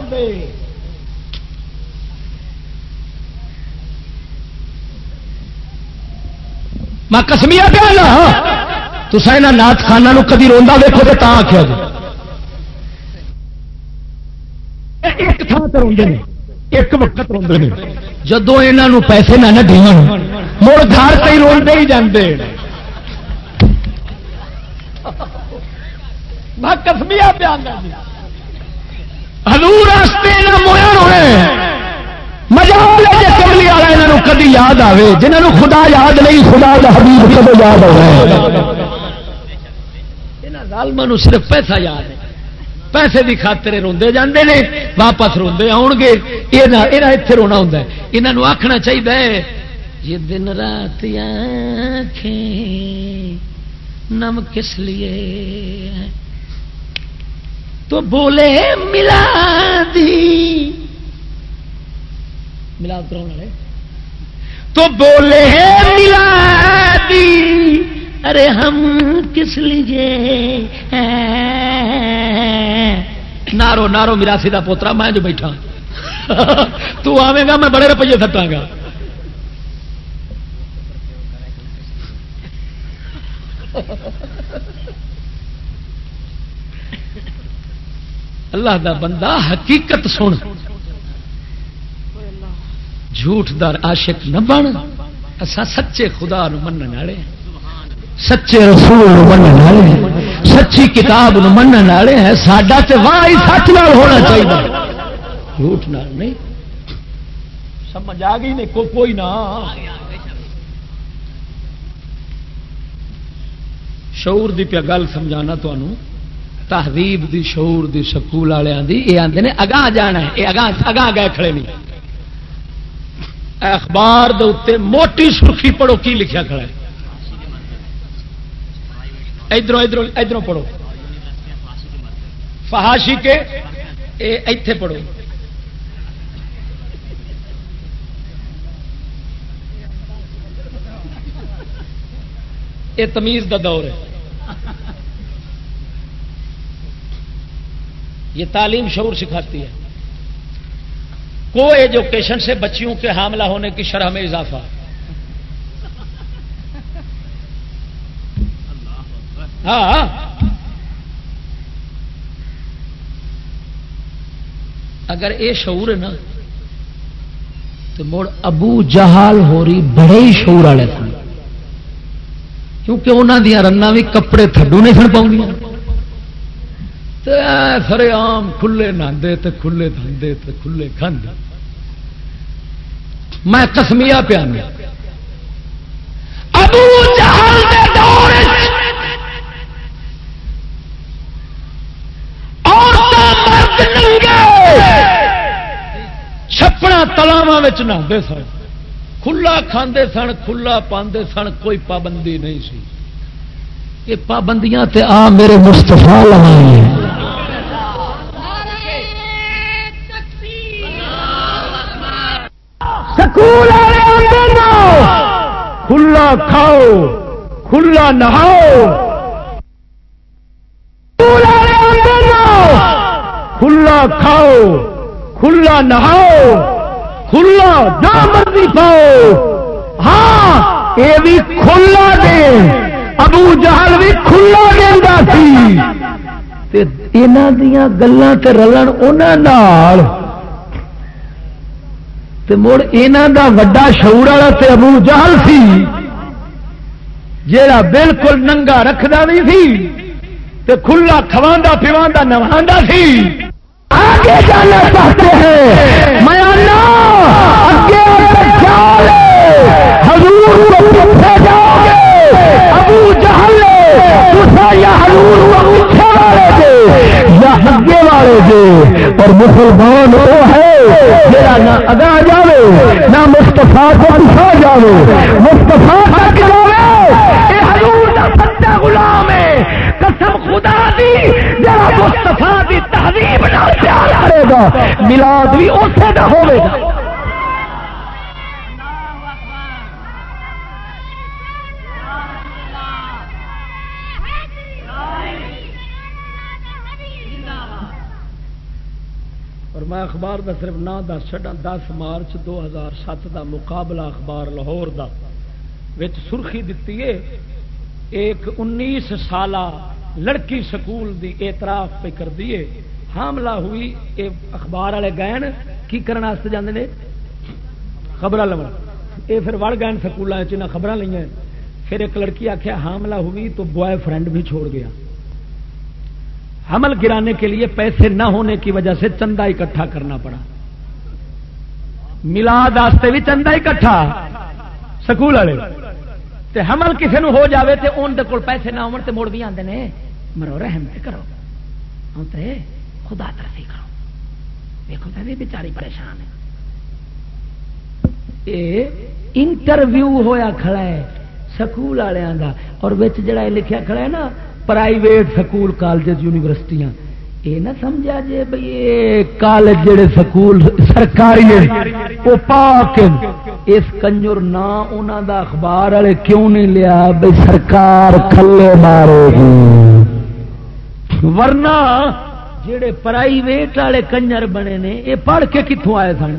میں کسمیا پیا نا ہاں۔ تو سا نات خانہ کدی روا دیکھو تو آخیا جی۔ ایک تھان سے روڈ ایک وقت روڈ جدو یہ پیسے نہ ڈیون، مڑ گھر سے روڈے ہی جاندے۔ کسمیا ہزور راستے مویا ہوئے مزہ کملی والا یہاں کدی یاد آئے جنہوں خدا یاد نہیں خدا کا حبیب کدو یاد ہو ظالم صرف پیسہ یاد ہے۔ پیسے کی خاطر روندے جاندے نے واپس روندے آؤ گے۔ یہ اتنے رونا ہوں یہاں آخنا چاہیے یہ دن رات نم کس لیے تو بولے ملا ملاد کراؤ والے؟ تو بولے ملادی ارے ہم کس لیے نارو نارو میراسی کا پوترا میں جو بیٹھا۔ تو آویں گا میں بڑے روپیے سٹا گا۔ اللہ دا بندہ حقیقت سن۔ جھوٹ دار عاشق نہ بن۔ اسا سچے خدا نو منن والے۔ سچے رسول نو منن والے۔ سچی کتاب نو منن والے ہیں۔ ساڈا تے واہ ہی سچ نال ہونا چاہیے جھوٹ نال نہیں۔ سمجھ آ گئی نہیں کو کوئی نہ۔ شعور دی پیا گل سمجھانا تمہوں تہذیب دی شعور دی سکول والوں دی، یہ آتے اگاں جانا ہے، یہ اگاں اگاں گئے کھڑے نہیں۔ اخبار دے اتنے موٹی سرخی پڑھو، کی لکھیا کھڑا ہے؟ ادھر ادھر ادھر پڑھو۔ فہاشی کے ایتھے پڑھو۔ یہ تمیز دا دور ہے۔ یہ تعلیم شعور سکھاتی ہے۔ کو ایجوکیشن سے بچیوں کے حاملہ ہونے کی شرح میں اضافہ۔ ہاں۔ اگر یہ شعور ہے نا، تو مڑ ابو جہال ہو رہی بڑے ہی شعور والے سن۔ کیونکہ انہوں دیا رنگ بھی کپڑے تھڈو نہیں سن پاؤں سرے آم کھلے ناندے تے کھلے دھندے تے کھلے کھند۔ میں کسمیا پیا ابو جہل دے دور چھپڑا تلاوا نہاندے سن۔ کھلا کھاندے سن، کھلا پاندے سن، کوئی پابندی نہیں سی۔ یہ پابندیاں تے آ میرے مستفا لگائی سکول کھلا کھاؤ، کھلا نہاؤ۔ کھلا کھاؤ، کھلا نہاؤ۔ کھلا جو مرضی پاؤ۔ ہاں یہ بھی کھلا دے۔ ابو جہل بھی کھلا دینا سی دیا گلوں سے رلن انہوں مڑ یہاں کا وا شعور والا تے ابو جہل سی جا بالکل ننگا رکھدا بھی سی، تے کھلا کھوا پیوا نوا سی۔ آگے جانا چاہتے ہیں۔ میں حضور کو جاؤ گے ابو جہل یا حضور پیچھے والے دے۔ یا والے جی، دے اور مسلمان وہ ہے جا نہ جاوے، نہ مستفا کو پچھا جاوے۔ مستفا تک حضور سچا غلام ہے۔ قسم خدا دی جڑا مستفا دی تہذیب نال پیار کرے گا ملاد بھی اسے نہ ہوے گا۔ اخبار دا صرف نہ دس چڈا دس مارچ دو ہزار سات کا مقابلہ اخبار لاہور دا۔ وچ سرخی دیتی ہے، ایک انیس سالہ لڑکی سکول دی اعتراف پہ کر دیے حاملہ ہوئی، اے اخبار والے گئے کی کرنے جاندے نے؟ خبر لو یہ پھر وڑ گئے سکول خبر لیا پھر ایک لڑکی آخیا حاملہ ہوئی تو بوائے فرینڈ بھی چھوڑ گیا۔ حمل گرانے کے لیے پیسے نہ ہونے کی وجہ سے چندہ اکٹھا کرنا پڑا۔ ملاد واسطے بھی چندہ اکٹھا۔ سکول والے۔ تے حمل کسی ہو جاوے تے ان دے کول پیسے نہ ہون تے مڑ بھی آندے نے۔ مرو رحم تے کرو۔ ہوں تے خدا ترسی کرو۔ دیکھو تے بیچاری پریشان ہے۔ اے انٹرویو ہویا کھڑا ہے سکول والوں کا اور جڑا لکھیا کھڑا ہے نا پرائیویٹ سکول کالج یونیورسٹیاں۔ یہ نہ سمجھا جی بھائی کالج جڑے سکول سرکاری وہ پاک اس کنجر نہ انہوں دا اخبار والے کیوں نہیں لیا؟ بھائی سرکار کھلے مارے گی ورنہ جڑے پرائیویٹ والے کنجر بنے نے یہ پڑھ کے کتوں آئے سن؟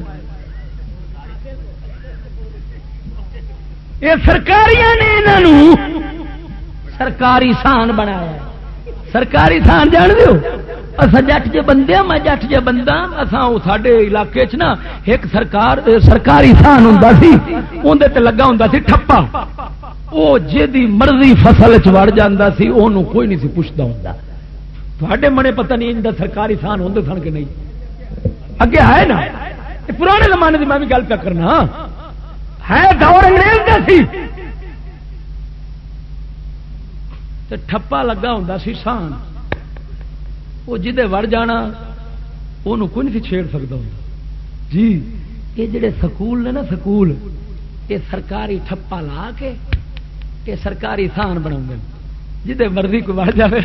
یہ سرکاری نے انہوں سرکاری سان بنایا سرکاری تھان جان دو اصا جٹ جے بندے ہاں، میں جٹ جے بندہ ہاں، اصا سڈے علاقے چ نا ایک سرکار سرکاری تھان ہوں سی اندر لگا ہوں سی ٹھپا۔ وہ جی مرضی فصل چڑ جا سی وہ کوئی نہیں سی پوچھتا ہوں تھے منے پتہ نہیں ان سرکاری تھان ہوں سن کہ نہیں۔ اگے ہے نا؟ پرانے زمانے کی میں بھی گل پہ کرنا۔ ہے دور انگریز کا سی۔ ٹھپا لگا ہوں سی سان۔ وہ جدے وڑ جانا وہ نہیں چھیڑ سکتا ہوں جی یہ جڑے سکول نے نا سکول یہ سرکاری ٹھپا لا کے یہ سرکاری تھان بنا جدے مرضی کو وڑ جائے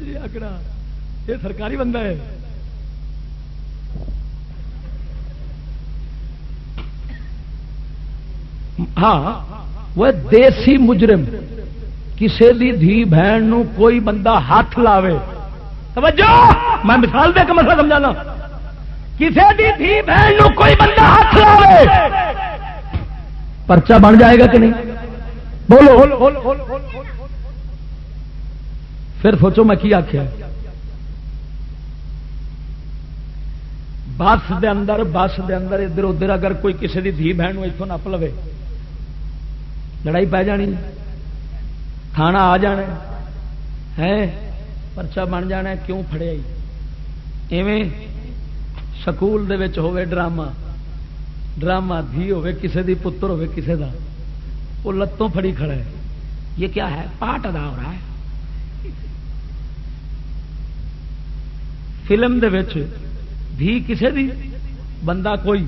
جی، آکڑا یہ سرکاری بندہ ہے۔ ہاں وہ دیسی مجرم۔ کسی دی دھی بہن نو کوئی بندہ ہاتھ لاوے۔ توجہ! میں مثال دے کے مسئلہ سمجھانا۔ کسی دی دھی بہن نو کوئی بندہ ہاتھ لاوے۔ پرچا بن جائے گا کہ نہیں؟ بولو۔ پھر سوچو میں کی آخیا بس دے اندر، بس دے اندر ادھر ادھر اگر کوئی کسی دھی بہن اتوں نپ لو لڑائی پی جانی۔ تھانا آ جانا ہے پرچا بن جانا کیوں فڑیا ایویں سکول ہوے ڈرامہ ڈرامہ دھی ہوے کسے دی پتر ہوے کسے دا وہ لتوں فڑی کھڑا ہے یہ کیا ہے پاٹ ادا ہو رہا ہے فلم دے دھی کسے دی بندہ کوئی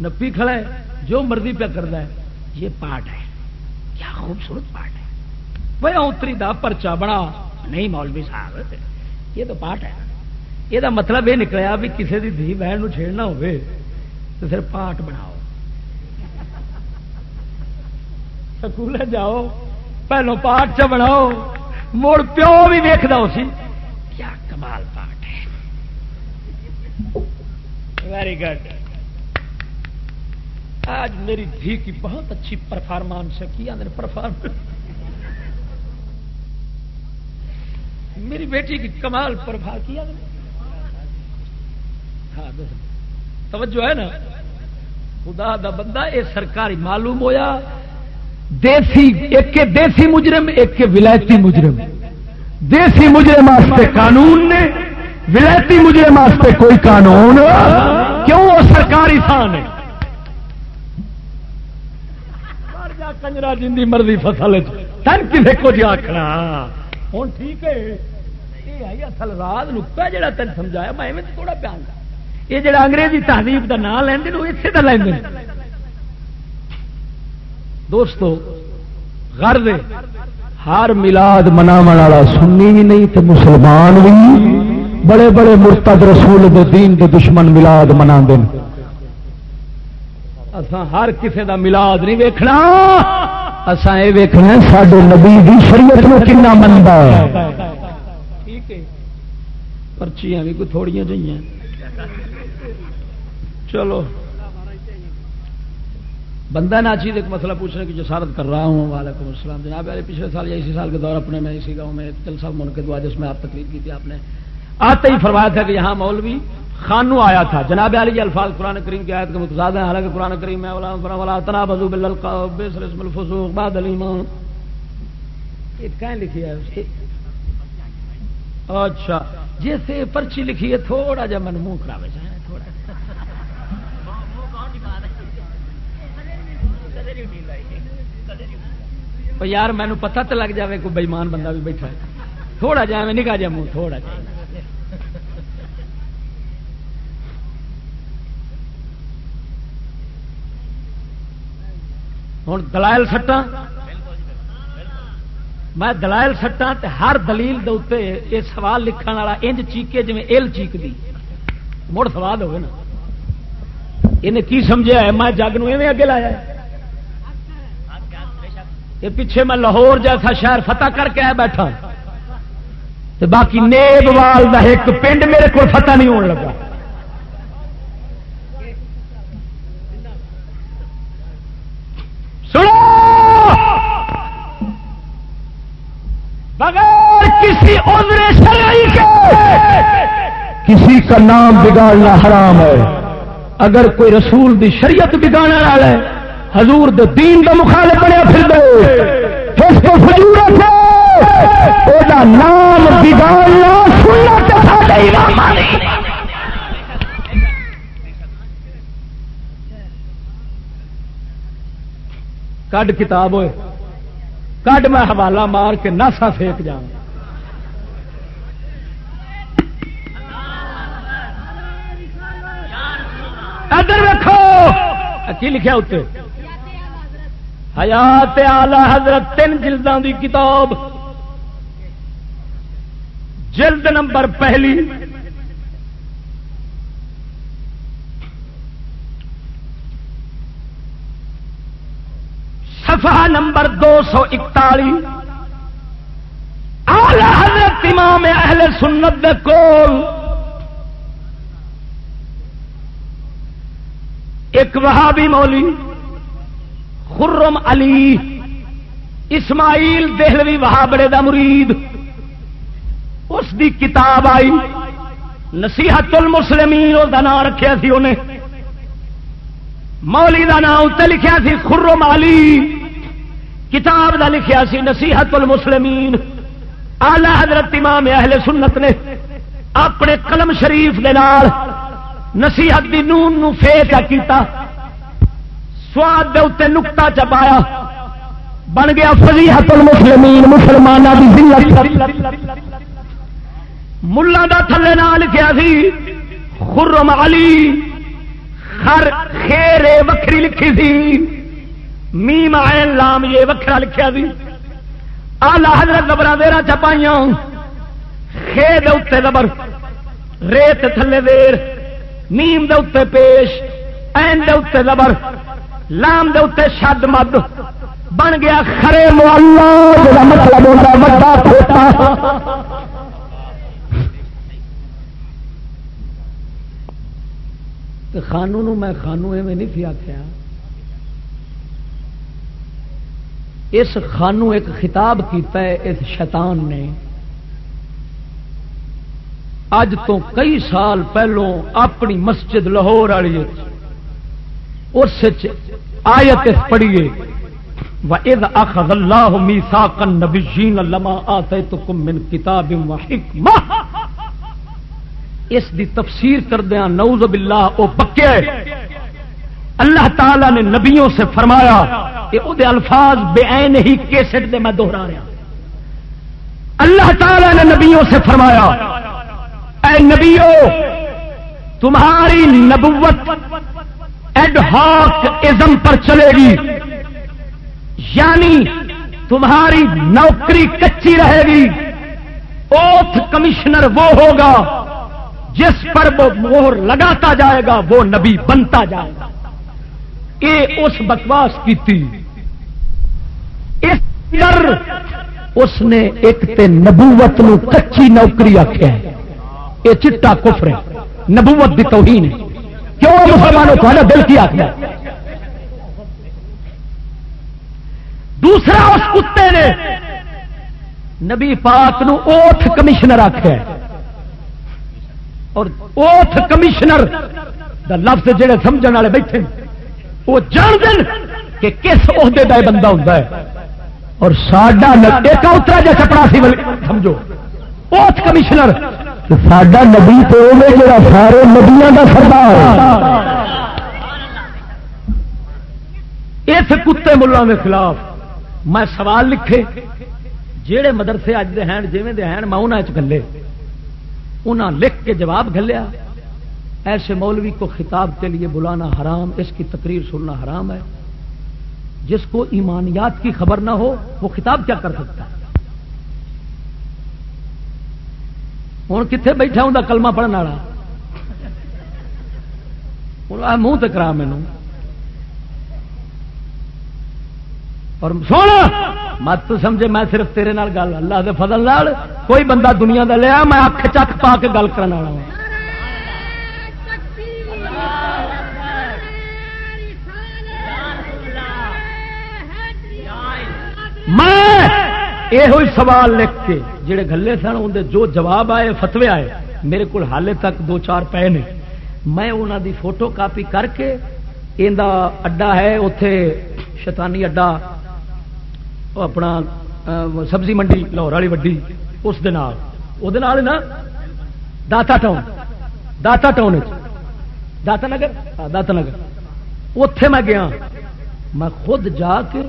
نپی کھڑا ہے جو مرضی پہ کرتا ہے یہ پاٹ ہے کیا خوبصورت پاٹ ہے بھائی اتری دا پرچا بنا۔ نہیں مولوی صاحب، یہ تو پاٹ ہے۔ یہ مطلب یہ نکلیا بھی کسی کی دھی بہن چھیڑنا تو پھر پاٹ بناؤ۔ سکول جاؤ، پہلو پاٹ چ بناؤ۔ مڑ پیو بھی ویکد اسی کیا کمال پاٹ ہے۔ ویری گڈ آج میری دھی کی بہت اچھی پرفارمنس ہے۔ کیا پرفارمنس میری بیٹی کی کمال پربھا کیا ہاں توجہ ہے نا؟ خدا دا بندہ یہ سرکاری معلوم ہویا۔ دیسی، ایک کے دیسی مجرم، ایک کے ولایتی مجرم۔ دیسی مجرم واسطے قانون نے، ولایتی مجرم واسطے کوئی قانون۔ کیوں؟ وہ سرکاری تھان ہے۔ کنجرا، جن کی مرضی فصل تن کسی کو جی آخنا ہوں ٹھیک ہے۔ یہ آئی، اصل راز نکتا جا تین سمجھایا، میں ایویں تھوڑا پیان یہ جڑا انگریزی تہذیب کا نام لین وہ اسے کا لین دوستو، غرض ہر ملاد منا والا سنی بھی نہیں تو مسلمان بھی۔ بڑے بڑے مرتد رسول دے دین دے دشمن ملاد منا دیں ہر کسے دا ملاد نہیں ویکھنا۔ اسان یہ ویکنا سڈے نبی دی شریعت میں کنا منتا ٹھیک ہے۔ پرچیاں بھی کوئی تھوڑی چاہیے چلو۔ بندہ نا چیز ایک مسئلہ پوچھنے کی جسارت کر رہا ہوں۔ وعلیکم السلام۔ جناب پچھلے سال یا اسی سال کے دور اپنے میں، اسی گاؤں میں جلسہ منعقد ہوا، جس میں آپ تقریر کی تھی آپ نے۔ آتے ہی فرمایا تھا کہ یہاں مولوی خانو آیا تھا۔ جناب علی جی الفاظ قرآن کریم کی آیت کے متضاد ہیں۔ حالانکہ قرآن کریم میں کہیں لکھی ہے اس کی؟ اچھا جیسے پرچی لکھی ہے، تھوڑا جا من منہ کراوے جائیں، تھوڑا یار مینو پتہ تو لگ جاوے کوئی بےمان بندہ بھی بیٹھا ہے۔ تھوڑا جا، میں نکا جا منہ، تھوڑا جا۔ ہوں دلائل سٹا میں دلائل سٹا ہر دلیل دے یہ سوال لکھن والا انج چیکے جی ایل چیک دی مڑ سوال ہوگا نا۔ انہیں کی سمجھا ہے؟ میں جگ نو اگے لایا یہ پیچھے میں لاہور جیسا شہر فتح کر کے آیا بیٹھا۔ باقی نیب وال کا ایک پنڈ میرے کو فتح نہیں ہونے لگا بغیر کسی عذر شرعی کے کسی کا نام بگاڑنا حرام ہے۔ اگر کوئی رسول دی شریعت بگاڑنے والا ہے، حضور دے دین دا مخالف بنیا پھر دے۔ اس کو فضورت ہے۔ نام بگاڑنا سنت ساڈے امام سننا کڈ کتاب ہوئے۔ کڈ میں حوالہ مار کے ناسا پھینک جا ادھر ویکو کی لکھا اتنے حیات آلہ حضرت تین جلدوں کی کتاب۔ جلد نمبر پہلی۔ صفحہ نمبر دو سو اکتالی۔ حضرت امام اہل سنت دے کول۔ ایک وہابی مولی، خرم علی، اسماعیل دہلوی وہابڑے دا مرید۔ اس دی کتاب آئی، نصیحت المسلمین، اس کا نام رکھا سی انہیں۔ مولی کا نام اتنے لکھا سی، خرم علی۔ کتاب کا لکھیا سی، نصیحت المسلمین۔ آلہ حضرت امام اہل سنت نے اپنے قلم شریف دے نال نصیحت دی نون نو فیچا کیتا۔ سواد دے اتنے نکتا چپایا بن گیا فضیحت المسلمین مسلمانوں کی ذلت ملا دا تھلے نہ لکھیا سی، خرم علی خر خیر وکری لکھی سی۔ میم عین لام یہ وکرا لکھیا سی۔ آلہ حضرت زبرا دیرا چپائیاں۔ خے دے اتنے زبر، ریت تھلے دیر نیم دے اتنے پیش، این دے اتنے زبر لام دے اتنے شد مد۔ بن گیا خرے مولا مطلب ہوتا چھوٹا خانو میں خانو ایویں نہیں سی آخیا اس خانو ایک خطاب کیتا ہے، اس شیطان نے۔ اج تو کئی سال پہلو اپنی مسجد لاہور والی اس آیت پڑھیے۔ وَإِذْ أَخَذَ اللَّهُ مِيثَاقَ النَّبِيِّينَ لَمَا آتَيْتُكُم مِّن كِتَابٍ وَحِكْمَةٍ۔ اس دی تفسیر کردیا نعوذ باللہ، او پکے۔ اللہ تعالی نے نبیوں سے فرمایا کہ وہ الفاظ بے عین ہی کیسٹ دے میں دوہرا رہا۔ اللہ تعالی نے نبیوں سے فرمایا اے نبیو، تمہاری نبوت ایڈ ہاک ازم پر چلے گی۔ یعنی تمہاری نوکری کچی رہے گی۔ اوتھ کمشنر وہ ہوگا جس پر وہ مہر لگاتا جائے گا، وہ نبی بنتا جائے گا۔ یہ اس بکواس کی تھی۔ اس پر اس نے ایک تے نبوت نو کچی نوکری آخیا یہ چٹا کفر ہے، نبوت بھی توہین ہے۔ کیوں مسلمانوں کو دل کی آخر دوسرا اس کتے نے نبی پاک نو اوٹھ کمشنر آخیا اور اوتھ کمشنر دا لفظ جڑے سمجھنے والے بیٹھے وہ جان دن کہ کس عہدے کا بندہ ہوتا ہے۔ اور ساڈا ایک اترا جا کپڑا سی سمجھو۔ اوتھ کمشنر ساڈا نبی تو جا سارے نبیا کا سردار اس کتے ملوں کے خلاف میں سوال لکھے جہے مدرسے اج دے ہیں، جیویں دے ہیں، میں انہیں چلے انہاں لکھ کے جواب گھلیا، ایسے مولوی کو خطاب کے لیے بلانا حرام، اس کی تقریر سننا حرام ہے۔ جس کو ایمانیات کی خبر نہ ہو، وہ خطاب کیا کر سکتا ہے؟ ہوں کتنے بیٹھا ہوں کلمہ پڑھنے والا؟ ہوں منہ تو کرا مینو اور سونا، مت سمجھے میں صرف تیرے نال گل، اللہ دے فضل نال کوئی بندہ دنیا دا لیا، میں اکھ چک پا کے گل کرنے والا ہوں۔ میں یہ سوال لکھ کے جڑے گلے سن اندر جو جواب آئے فتوے آئے میرے کو حالے تک دو چار پے نے میں انہوں دی فوٹو کاپی کر کے یہ اڈا ہے اتے شیطانی اڈا اپنا سبزی منڈی لاہور والی وڈی اس نا داتا ٹاؤن داتا ٹاؤن داتا نگر داتا نگر اتے میں گیا میں خود جا کے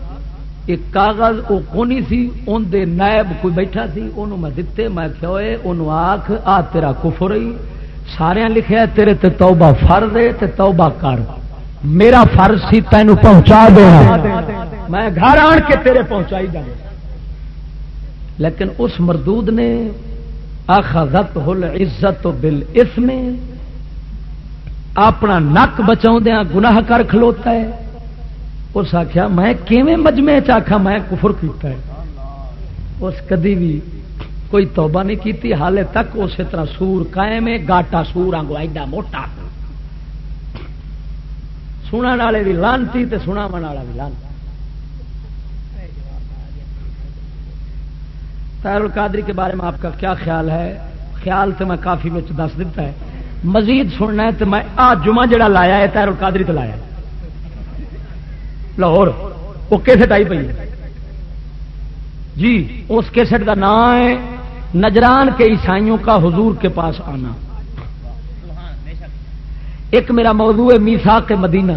ایک کاغذ وہ کونی سی ان دے نائب کوئی بیٹھا سی انہوں میں دتے، میں کھوئے انہوں آکھ، آ تیرا کفر ہی سارے لکھیا تیرے تے توبہ فرض ہے، تے توبہ کر۔ میرا فرض سی تینوں پہنچا دینا۔ میں گھر آن کے تیرے پہنچائی جانا لیکن اس مردود نے اخذت ہل عزت بل اس میں اپنا نک بچاؤ دیا، گناہ کر کھلوتا ہے۔ اس آخیا میں کیویں مجمے چاخا میں کفر کیتا ہے؟ اس کدی بھی کوئی توبہ نہیں کیتی، حالے تک اسی طرح سور قائم ہے، گاٹا سور آنگو ایڈا موٹا۔ سنا والے بھی لانتی تے سنا والا بھی لانتی۔ تیر القادری کے بارے میں آپ کا کیا خیال ہے؟ خیال تو میں کافی بچ دس دیتا ہے۔ مزید سننا ہے تو میں آ جمعہ جڑا لایا ہے تیر القادری تو لایا لاہور، وہ کیسٹ آئی پی جی اس کیسٹ کا نام ہے نجران کے عیسائیوں کا حضور کے پاس آنا۔ ایک میرا موضوع ہے میسا کے مدینہ۔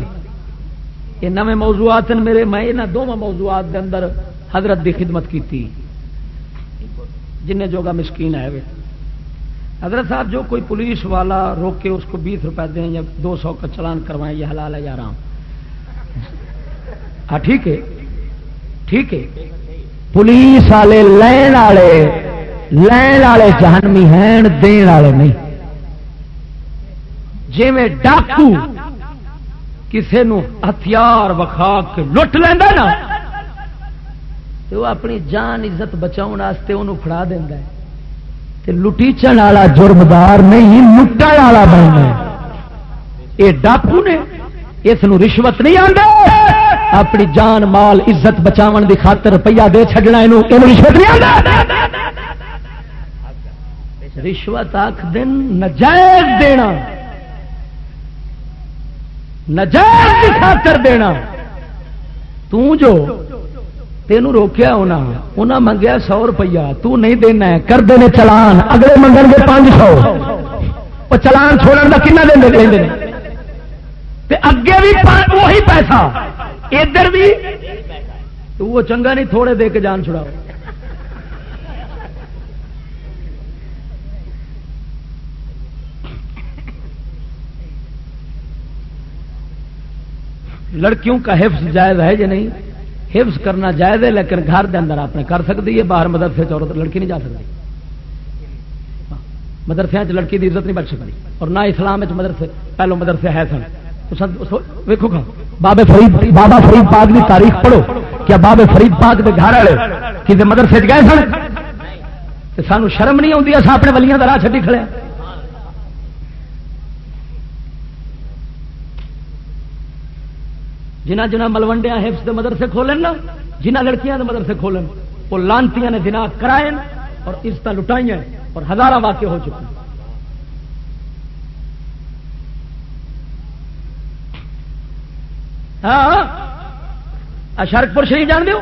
یہ نئے موضوعات میرے، میں یہاں دونوں موضوعات کے اندر حضرت کی خدمت کی تھی جن جوگا مسکین ہے۔ حضرت صاحب، جو کوئی پولیس والا روک کے اس کو بیس روپے دیں یا دو سو کا چلان کروائیں، یہ حلال ہے یا رام ہاں ٹھیک ہے۔ ٹھیک ہے۔ پولیس والے لین والے لین والے جہنمی ہیں، دین والے نہیں۔ جی میں ڈاکو کسی ہتھیار وکھا کے لٹ لینا نا، تو وہ اپنی جان عزت بچاؤ واسطے انہوں فڑا دینا ہے۔ لٹیچن والا جرمدار نہیں لٹا والا بننا یہ ڈاکو نے اس رشوت نہیں آتا اپنی جان، مال، عزت بچاؤ کی خاطر روپیہ دے چڈنا یہ رشوت رشوت آخ دن نجائز دینا۔ نجائز کی خاطر دینا۔ جو تینوں روکیا ہونا انہیں منگیا سو روپیہ۔ تو نہیں دینا ہے۔ کر دینے چلان، اگلے منگن گے پانچ سو۔ وہ چلان چھوڑنے کا کنا دیں دیں اگے بھی وہی پیسہ۔ ادھر بھی؟ وہ چنگا نہیں، تھوڑے دے کے جان چھڑاؤ۔ لڑکیوں کا حفظ جائز ہے یا نہیں؟ حفظ کرنا جائز ہے، لیکن گھر دے اندر آپ نے کر سکتی ہے، باہر مدرسے عورت، لڑکی نہیں جا سکتی۔ ہاں، مدرسے لڑکی کی عزت نہیں بچ سکتی، اور نہ اسلام مدرسے، پہلو مدرسے ہے سن۔ ویکو گا بابے فرید بابا فرید پاک کی تاریخ پڑھو۔ کیا بابے فرید پاک کے گھر والے کسی مدرسے گئے سن؟ سانو شرم نہیں آتی اصل اپنے ولیاں کا راہ چڈی کھڑے جنہ جنہ ملوڈیا حفظ کے مدرسے کھولن نا، جنہ لڑکیاں کے مدرسے کھولن، وہ لانتی نے دن کرائے اور عزت لٹائی اور ہزارہ واقع ہو چکے ہاں؟ شرکپور شریف جان دو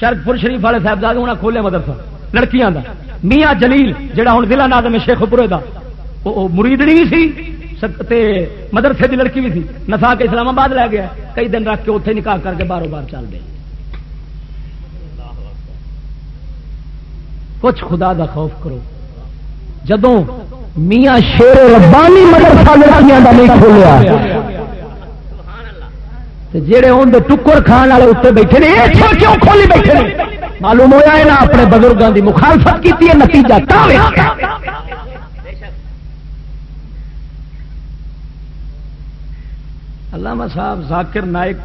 شرکپور شریف والے صاحب صاحبزاد انہیں کھولے مدرسہ، لڑکیاں دا۔ میاں جلیل جہاں ہوں ضلع نادم شیخ پورے کا وہ مریدنی سی مدرسے کی لڑکی بھی تھی نسا کے اسلام آباد لے گیا۔ کئی دن رکھ کے اتنے نکاح کر کے باروں بار چل گئے کچھ خدا دا خوف کرو۔ جدو میاں شیر ربانی مدرسہ لڑکیاں دا نہیں کھولیا۔ جہے ہوں ٹکر کھان والے اتنے بیٹھے نے کیوں کھولی بیٹھے معلوم ہوا ہے نا اپنے بزرگوں کی مخالفت کی نتیجہ علامہ صاحب ذاکر نائک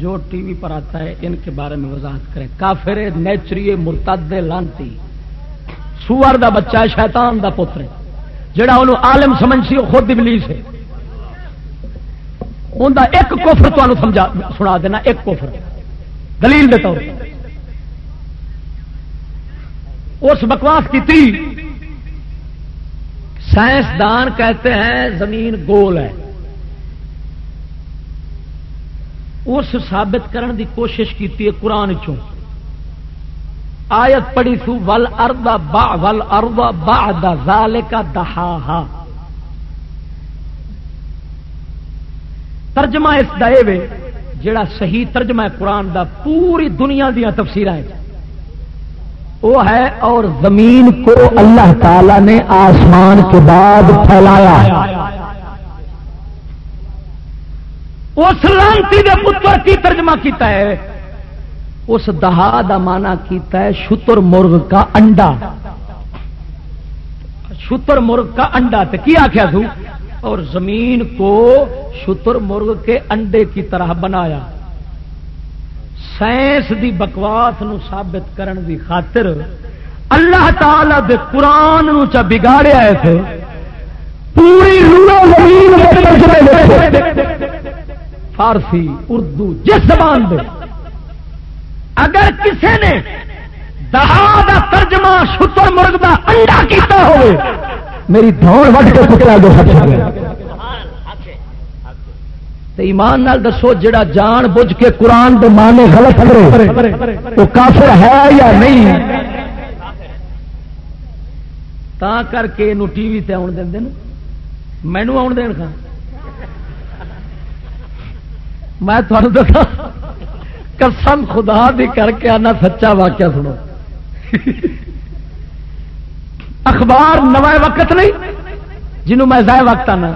جو ٹی وی پر آتا ہے، ان کے بارے میں وضاحت کریں۔ کافر نیچری مرتد لانتی۔ سور دا بچہ شیطان دا پتر جڑا انہوں عالم سمجھ سی وہ خود ابلیس ہے۔ ان ایک کوفر تمہیں سمجھا سنا دینا، ایک کوفر دلیل دے طور اس بکواس کی تھی سائنسدان کہتے ہیں زمین گول ہے۔ اس ثابت کرن دی کوشش کی قرآن چوں آیت پڑی سو ول اردا با ول اردا با دال کا دہا ترجمہ اس دے جڑا صحیح ترجمہ ہے قرآن دا، پوری دنیا دیا تفسیر وہ ہے اور زمین کو اللہ تعالی نے آسمان کے بعد پھیلایا۔ اس لانتی دے پتر کی ترجمہ کیتا ہے۔ اس دہا دا مانا کیتا ہے شتر مرغ کا انڈا۔ شتر مرغ کا انڈا تو کی آخیا تو؟ اور زمین کو شتر مرغ کے انڈے کی طرح بنایا۔ سائنس دی بکواس نو ثابت کرن دی خاطر اللہ تعالی دے قرآن نو چا بگاڑیا ہے پوری فارسی، اردو، جس زبان دے۔ اگر کسی نے دہا دا ترجمہ شتر مرغ دا انڈا کیتا ہو میری دوڑ وٹ کے پتلا دو ایمان نال دسو، جڑا جان بوجھ کے قرآن دے مانے غلط کرے، وہ کافر ہے یا نہیں؟ تا کر کے ٹی وی تے آن دیں مینو آن دین خان میں تھوڑا دسا قسم خدا بھی کر کے آنا سچا واقعہ سنو۔ اخبار نوائے وقت نہیں، جنہوں میں ضائع وقت آنا۔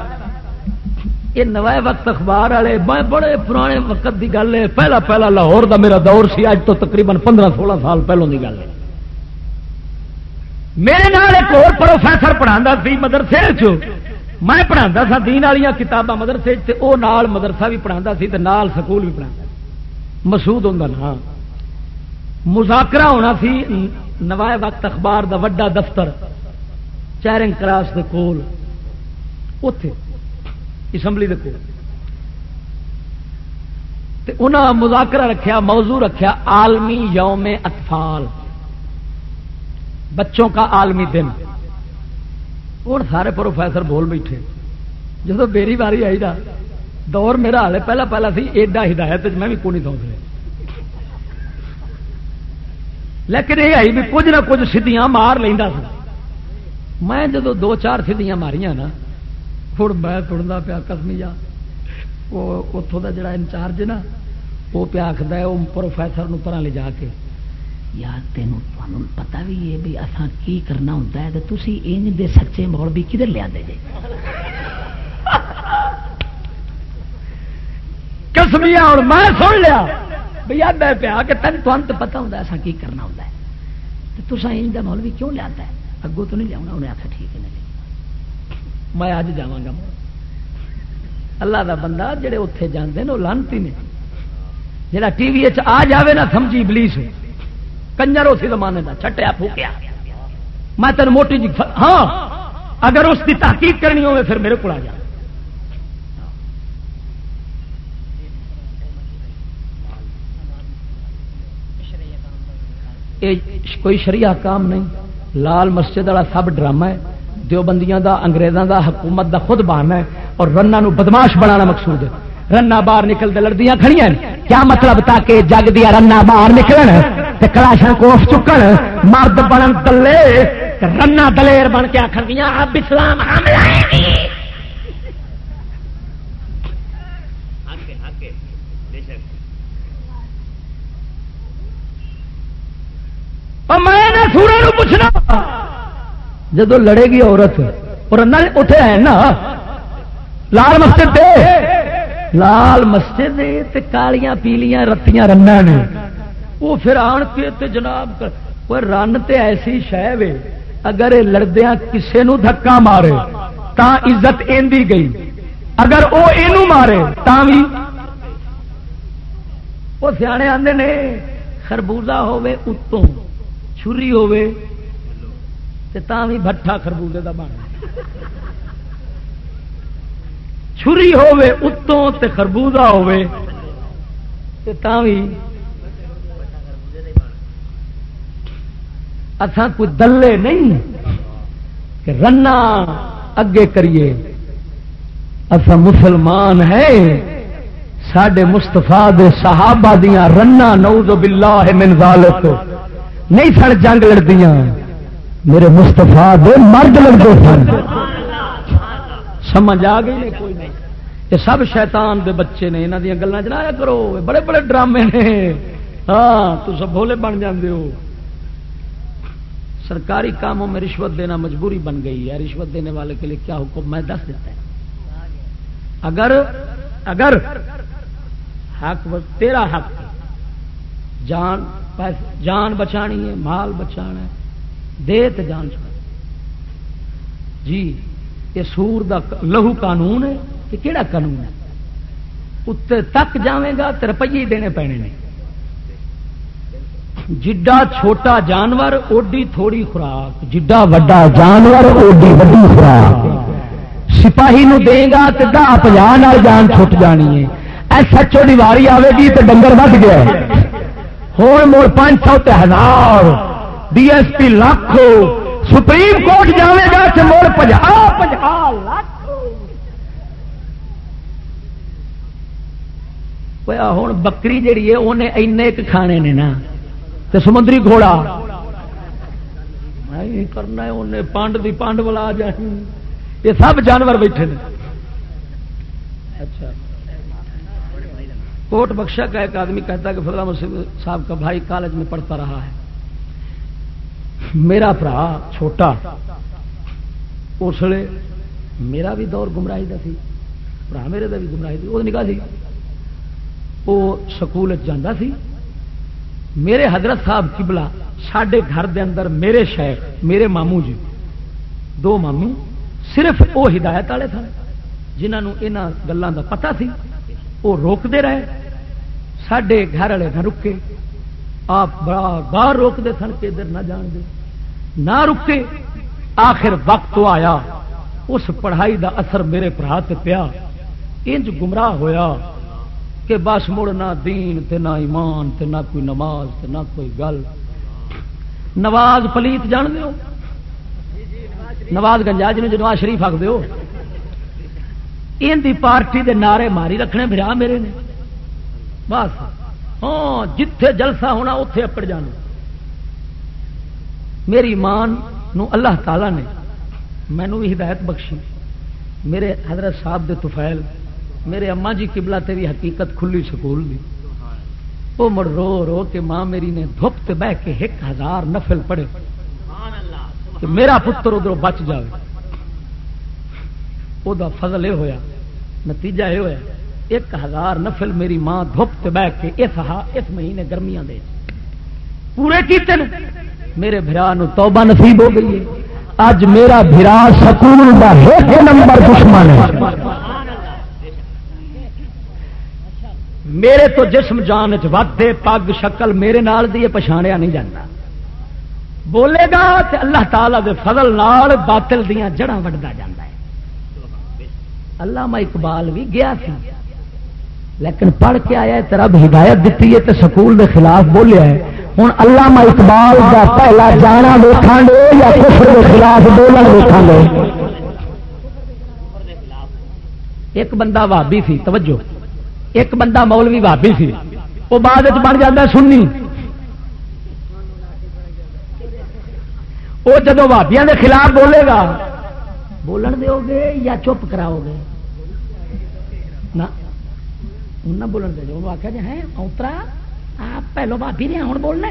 یہ نوائے وقت اخبار والے، میں بڑے پرانے وقت کی گل ہے۔ پہلا پہلا لاہور دا میرا دور سی، اج تو تقریباً پندرہ سولہ سال پہلوں کی گل ہے۔ میرے نال ایک اور پروفیسر پڑھا سی مدرسے چ میں پڑھا سا دین والی کتاباں مدرسے وہ مدرسہ بھی پڑھا نال سکول بھی پڑھا مسود ہوں نا مذاکرہ ہونا سی، نوائے وقت اخبار دا وڈا دفتر۔ چیرنگ کراس دے کول اتے اسمبلی دے کول۔ انہاں مذاکرہ رکھیا، موضوع رکھیا، عالمی یوم اطفال۔ بچوں کا عالمی دن۔ اور سارے پروفیسر بول بیٹھے۔ جب میری باری آئی نا، دور میرا حال پہلا پہلا سی ایڈا ہدایت میں بھی کونی سوچ رہا لیکن یہ آئی بھی کچھ نہ کچھ سیدیاں مار لینا سا میں جدو دو چار سیدیاں ماریاں نا ہوں میں تڑتا پیا کسمی جا وہ اتوں کا جڑا انچارج نا، وہ پیا آخر وہ پروفیسر پر لے جا کے۔ یار تینوں پتا بھی ہے بھی اصا کی کرنا ہوتا ہے تو تھی انج دے سچے مول بھی کدھر لیا دے جے؟ کسمیا اور میں سن لیا۔ بھیا میں پیا کہ تین تو پتا ہوتا ایسا کی کرنا ہوتا ہے۔ تو تصا انج کا مول بھی کیوں لیا ہے؟ اگوں تو نہیں لیا انہیں آخر ٹھیک ہے نہیں میں اج جا گا اللہ دا بندہ جڑے اتے جانے وہ لانتی نے جڑا ٹی وی آ جاوے نا سمجھی بلیس کنجر اسی زمانے کا چھٹیا پھوکیا میں تین موٹی جی ہاں اگر اس کی تحقیق کرنی ہوے پھر میرے کو آ جا کوئی شریعہ کام نہیں لال مسجد والا سب ڈرامہ ہے۔ دیوبندیاں دا، انگریزاں دا، حکومت دا خود بہانا ہے۔ اور رنا بدماش بنانا مقصود ہے۔ رنا باہر نکلتے لڑدیاں کھڑی کیا مطلب تاکہ جگ دیا رنا باہر نکل کلاشن کوف چکن؟ مرد بنن دلے رنا دلیر بن کے آخر دیا اب اسلام میں پوچھنا۔ جدو لڑے گی عورت، اور اٹھے ہے نا۔ لال مسجد دے۔ لال مسجد کالیاں پیلیاں رتیاں رنگ نے۔ وہ پھر آن کے تے جناب، کوئی رن تے ایسی شہ وے۔ اگر یہ لڑدیا کسے نو دھکا مارے، تا عزت ایندی گئی۔ اگر وہ یہ مارے، تا بھی وہ سیانے آتے نے، خربوزہ ہوے اتوں۔ چھری ہوے تے تا بھی بٹھا خربوزے دا بن۔ چھری ہوے اتوں تے خربوزہ ہوے تے تا بھی اساں کوئی دلے نہیں کہ رنا اگے کریے۔ اسا مسلمان ہے سڈے مستفا صحابہ دیاں رنا نعوذ باللہ من ذالک۔ نہیں سن، جنگ لڑدیاں۔ میرے مستفا دے مرد لڑتے سن۔ سمجھ آ گئی نہیں؟ کوئی نہیں۔ یہ سب شیطان دے بچے نے یہاں دیا گلیں چلایا کرو۔ بڑے بڑے ڈرامے نے۔ ہاں تو سب بھولے بن جاندے ہو۔ سرکاری کاموں میں رشوت دینا مجبوری بن گئی ہے۔ رشوت دینے والے کے لیے کیا حکم؟ میں دس دیتا ہے اگر اگر حق، تیرا حق۔ جان پیس- جان بچانی ہے، مال بچانا ہے، دے تو جان چھوڑ جی یہ سور دا لہو قانون ہے کہ کیڑا قانون ہے؟ اتنے تک جاویں گا تو روپیے دینے پینے نے۔ جڈا چھوٹا جانور، اوڈی تھوڑی خوراک۔ جڈا وڈا جانور، اوڈی وڈی خوراک۔ سپاہی نو دے گا تو دہ پناہ جان چھٹ جانی ہے۔ ایس ایچ او واری آئے گی تو ڈنگر ود گیا ہوں مڑ پانچ سو تے ہزار۔ D S P lakh. Supreme court جائے گا تو مڑ پجا پجا لاکھ۔ ہوں بکری جیڑی ہے انہیں این ایک کھانے نے نا۔ تو سمندری گھوڑا۔ کرنا انہیں پانڈ دی پانڈ والا جائیں۔ یہ سب جانور بیٹھے نے۔ اچھا۔ کوٹ بخشا کا ایک آدمی کہتا ہے کہ فضلہ صاحب کا بھائی کالج میں پڑھتا رہا ہے۔ میرا برا چھوٹا اس لیے میرا بھی دور گمراہی کا سی برا میرے کا بھی گمراہی تھی، وہ نکاح سی وہ سکول جانا سی۔ میرے حضرت صاحب کبلا سڈے گھر دے اندر میرے شیخ میرے ماموں جی دو ماموں صرف وہ ہدایت والے سن جنہوں یہاں گلوں کا پتا سی، وہ روکتے رہے۔ سڈے گھر والے نہ رکے آپ بڑا باہر روکتے سن کہ ادھر نہ جان دے نہ رکے آخر وقت تو آیا اس پڑھائی دا اثر میرے برا پیا انج گمراہ ہویا کہ بس مڑ نہ دین تے نہ ایمان تے نہ کوئی نماز تے نہ کوئی گل نواز پلیت جان دیو نواز گنجا جنوب نواز شریف آخ دیو ان دی پارٹی دے نعرے ماری رکھنے برا میرے نے بس۔ ہاں جتھے جلسہ ہونا اتے اپڑ جانا۔ میری مان نو اللہ تعالی نے مینو بھی ہدایت بخشی۔ میرے حضرت صاحب دے توفیل میرے اما جی قبلہ تے بھی حقیقت کھلی سکول دی۔ وہ مڑ رو رو کے ماں میری نے دھپ تے بہ کے ایک ہزار نفل پڑے کہ میرا پتر ادھر بچ جائے وہ فضل یہ ہویا، نتیجہ یہ ہویا۔ ایک ہزار نفل میری ماں دھپ بہ کے اس ہا، اس مہینے گرمیاں دے پورے کیتے نے میرے بھرا توبہ نصیب ہو گئی ہے۔ اج میرا بھرا سکول دا ایک نمبر دشمن ہے۔ میرے تو جسم جان چے پگ شکل میرے نال دی پچھاڑیا نہیں جاتا بولے گا تے اللہ تعالی دے فضل نال باطل دیاں جڑاں وڈدا جاندا ہے۔ علامہ اقبال بھی گیا سی۔ لیکن پڑھ کے آیا ہے رب ہدایت دیتی ہے تے سکول دے خلاف بولیا ہے۔ ہوں علامہ اقبال دا پہلا جانا ویکھاں گے یا کفر دے خلاف بولن ویکھاں گے؟ ایک بندہ بھابی سی، توجہ۔ ایک بندہ مولوی بھابی سی۔ وہ بعد بن جاتا سننی وہ جدو بھابیا کے خلاف بولے گا، بولن دو گے یا چپ کراؤ گے نہ۔ نہ بولن دے جو آخیا جی ہے اوترا آپ پہلو بھابی نے ہوں بولنا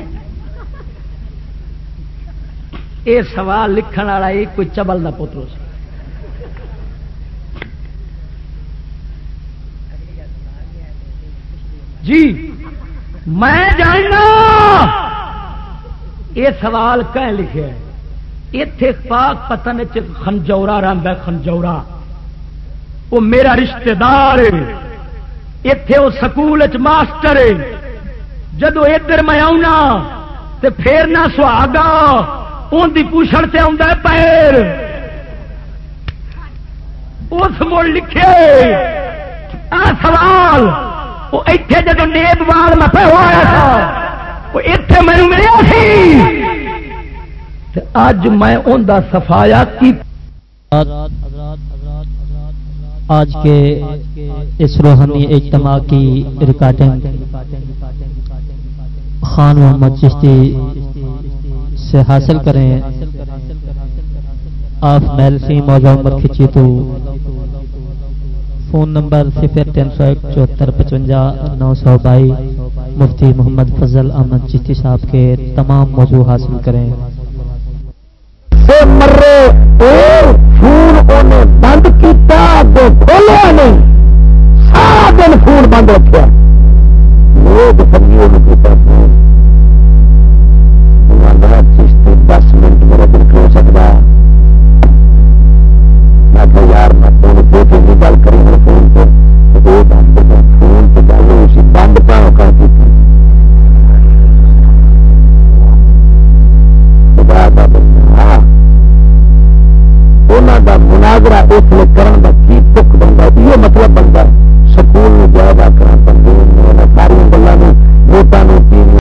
یہ سوال لکھن والا ہی کوئی چبل کا پوترو سی جی میں جاننا یہ سوال کہ لکھے اتے پاک پتن چ خنجورا رنگ ہے خنجورا وہ میرا رشتہ دار اتے وہ سکول ماسٹر جدو ادھر میں آنا تو پھر نہ سہاگا ان کی پوچھل سے آتا پیر اس مڑ لکھے آ سوال وہ اتے جب نیب وال میں پہ ہوا تھا وہ اتے مینو ملیا سی اج میں ان کا سفایا کی آج کے اس روحانی اجتماع کی ریکارڈنگ خان محمد چشتی سے حاصل کریں۔ آپ میل سی موضوع عمر کھچی تو فون نمبر صفر تین سو ایک چوہتر پچوجا نو سو بائی مفتی محمد فضل احمد چشتی صاحب کے تمام موضوع حاصل کریں۔ دے مرے اور فون انہیں بند کیتا کیا کھولیا نہیں۔ سارا دن فون بند رکھا لوگ چشتی دس منٹ میرا دل کھلو سکتا میں یار مظاہرہ اس نے کرن کا کی دکھ بنتا یہ مطلب بنتا ہے۔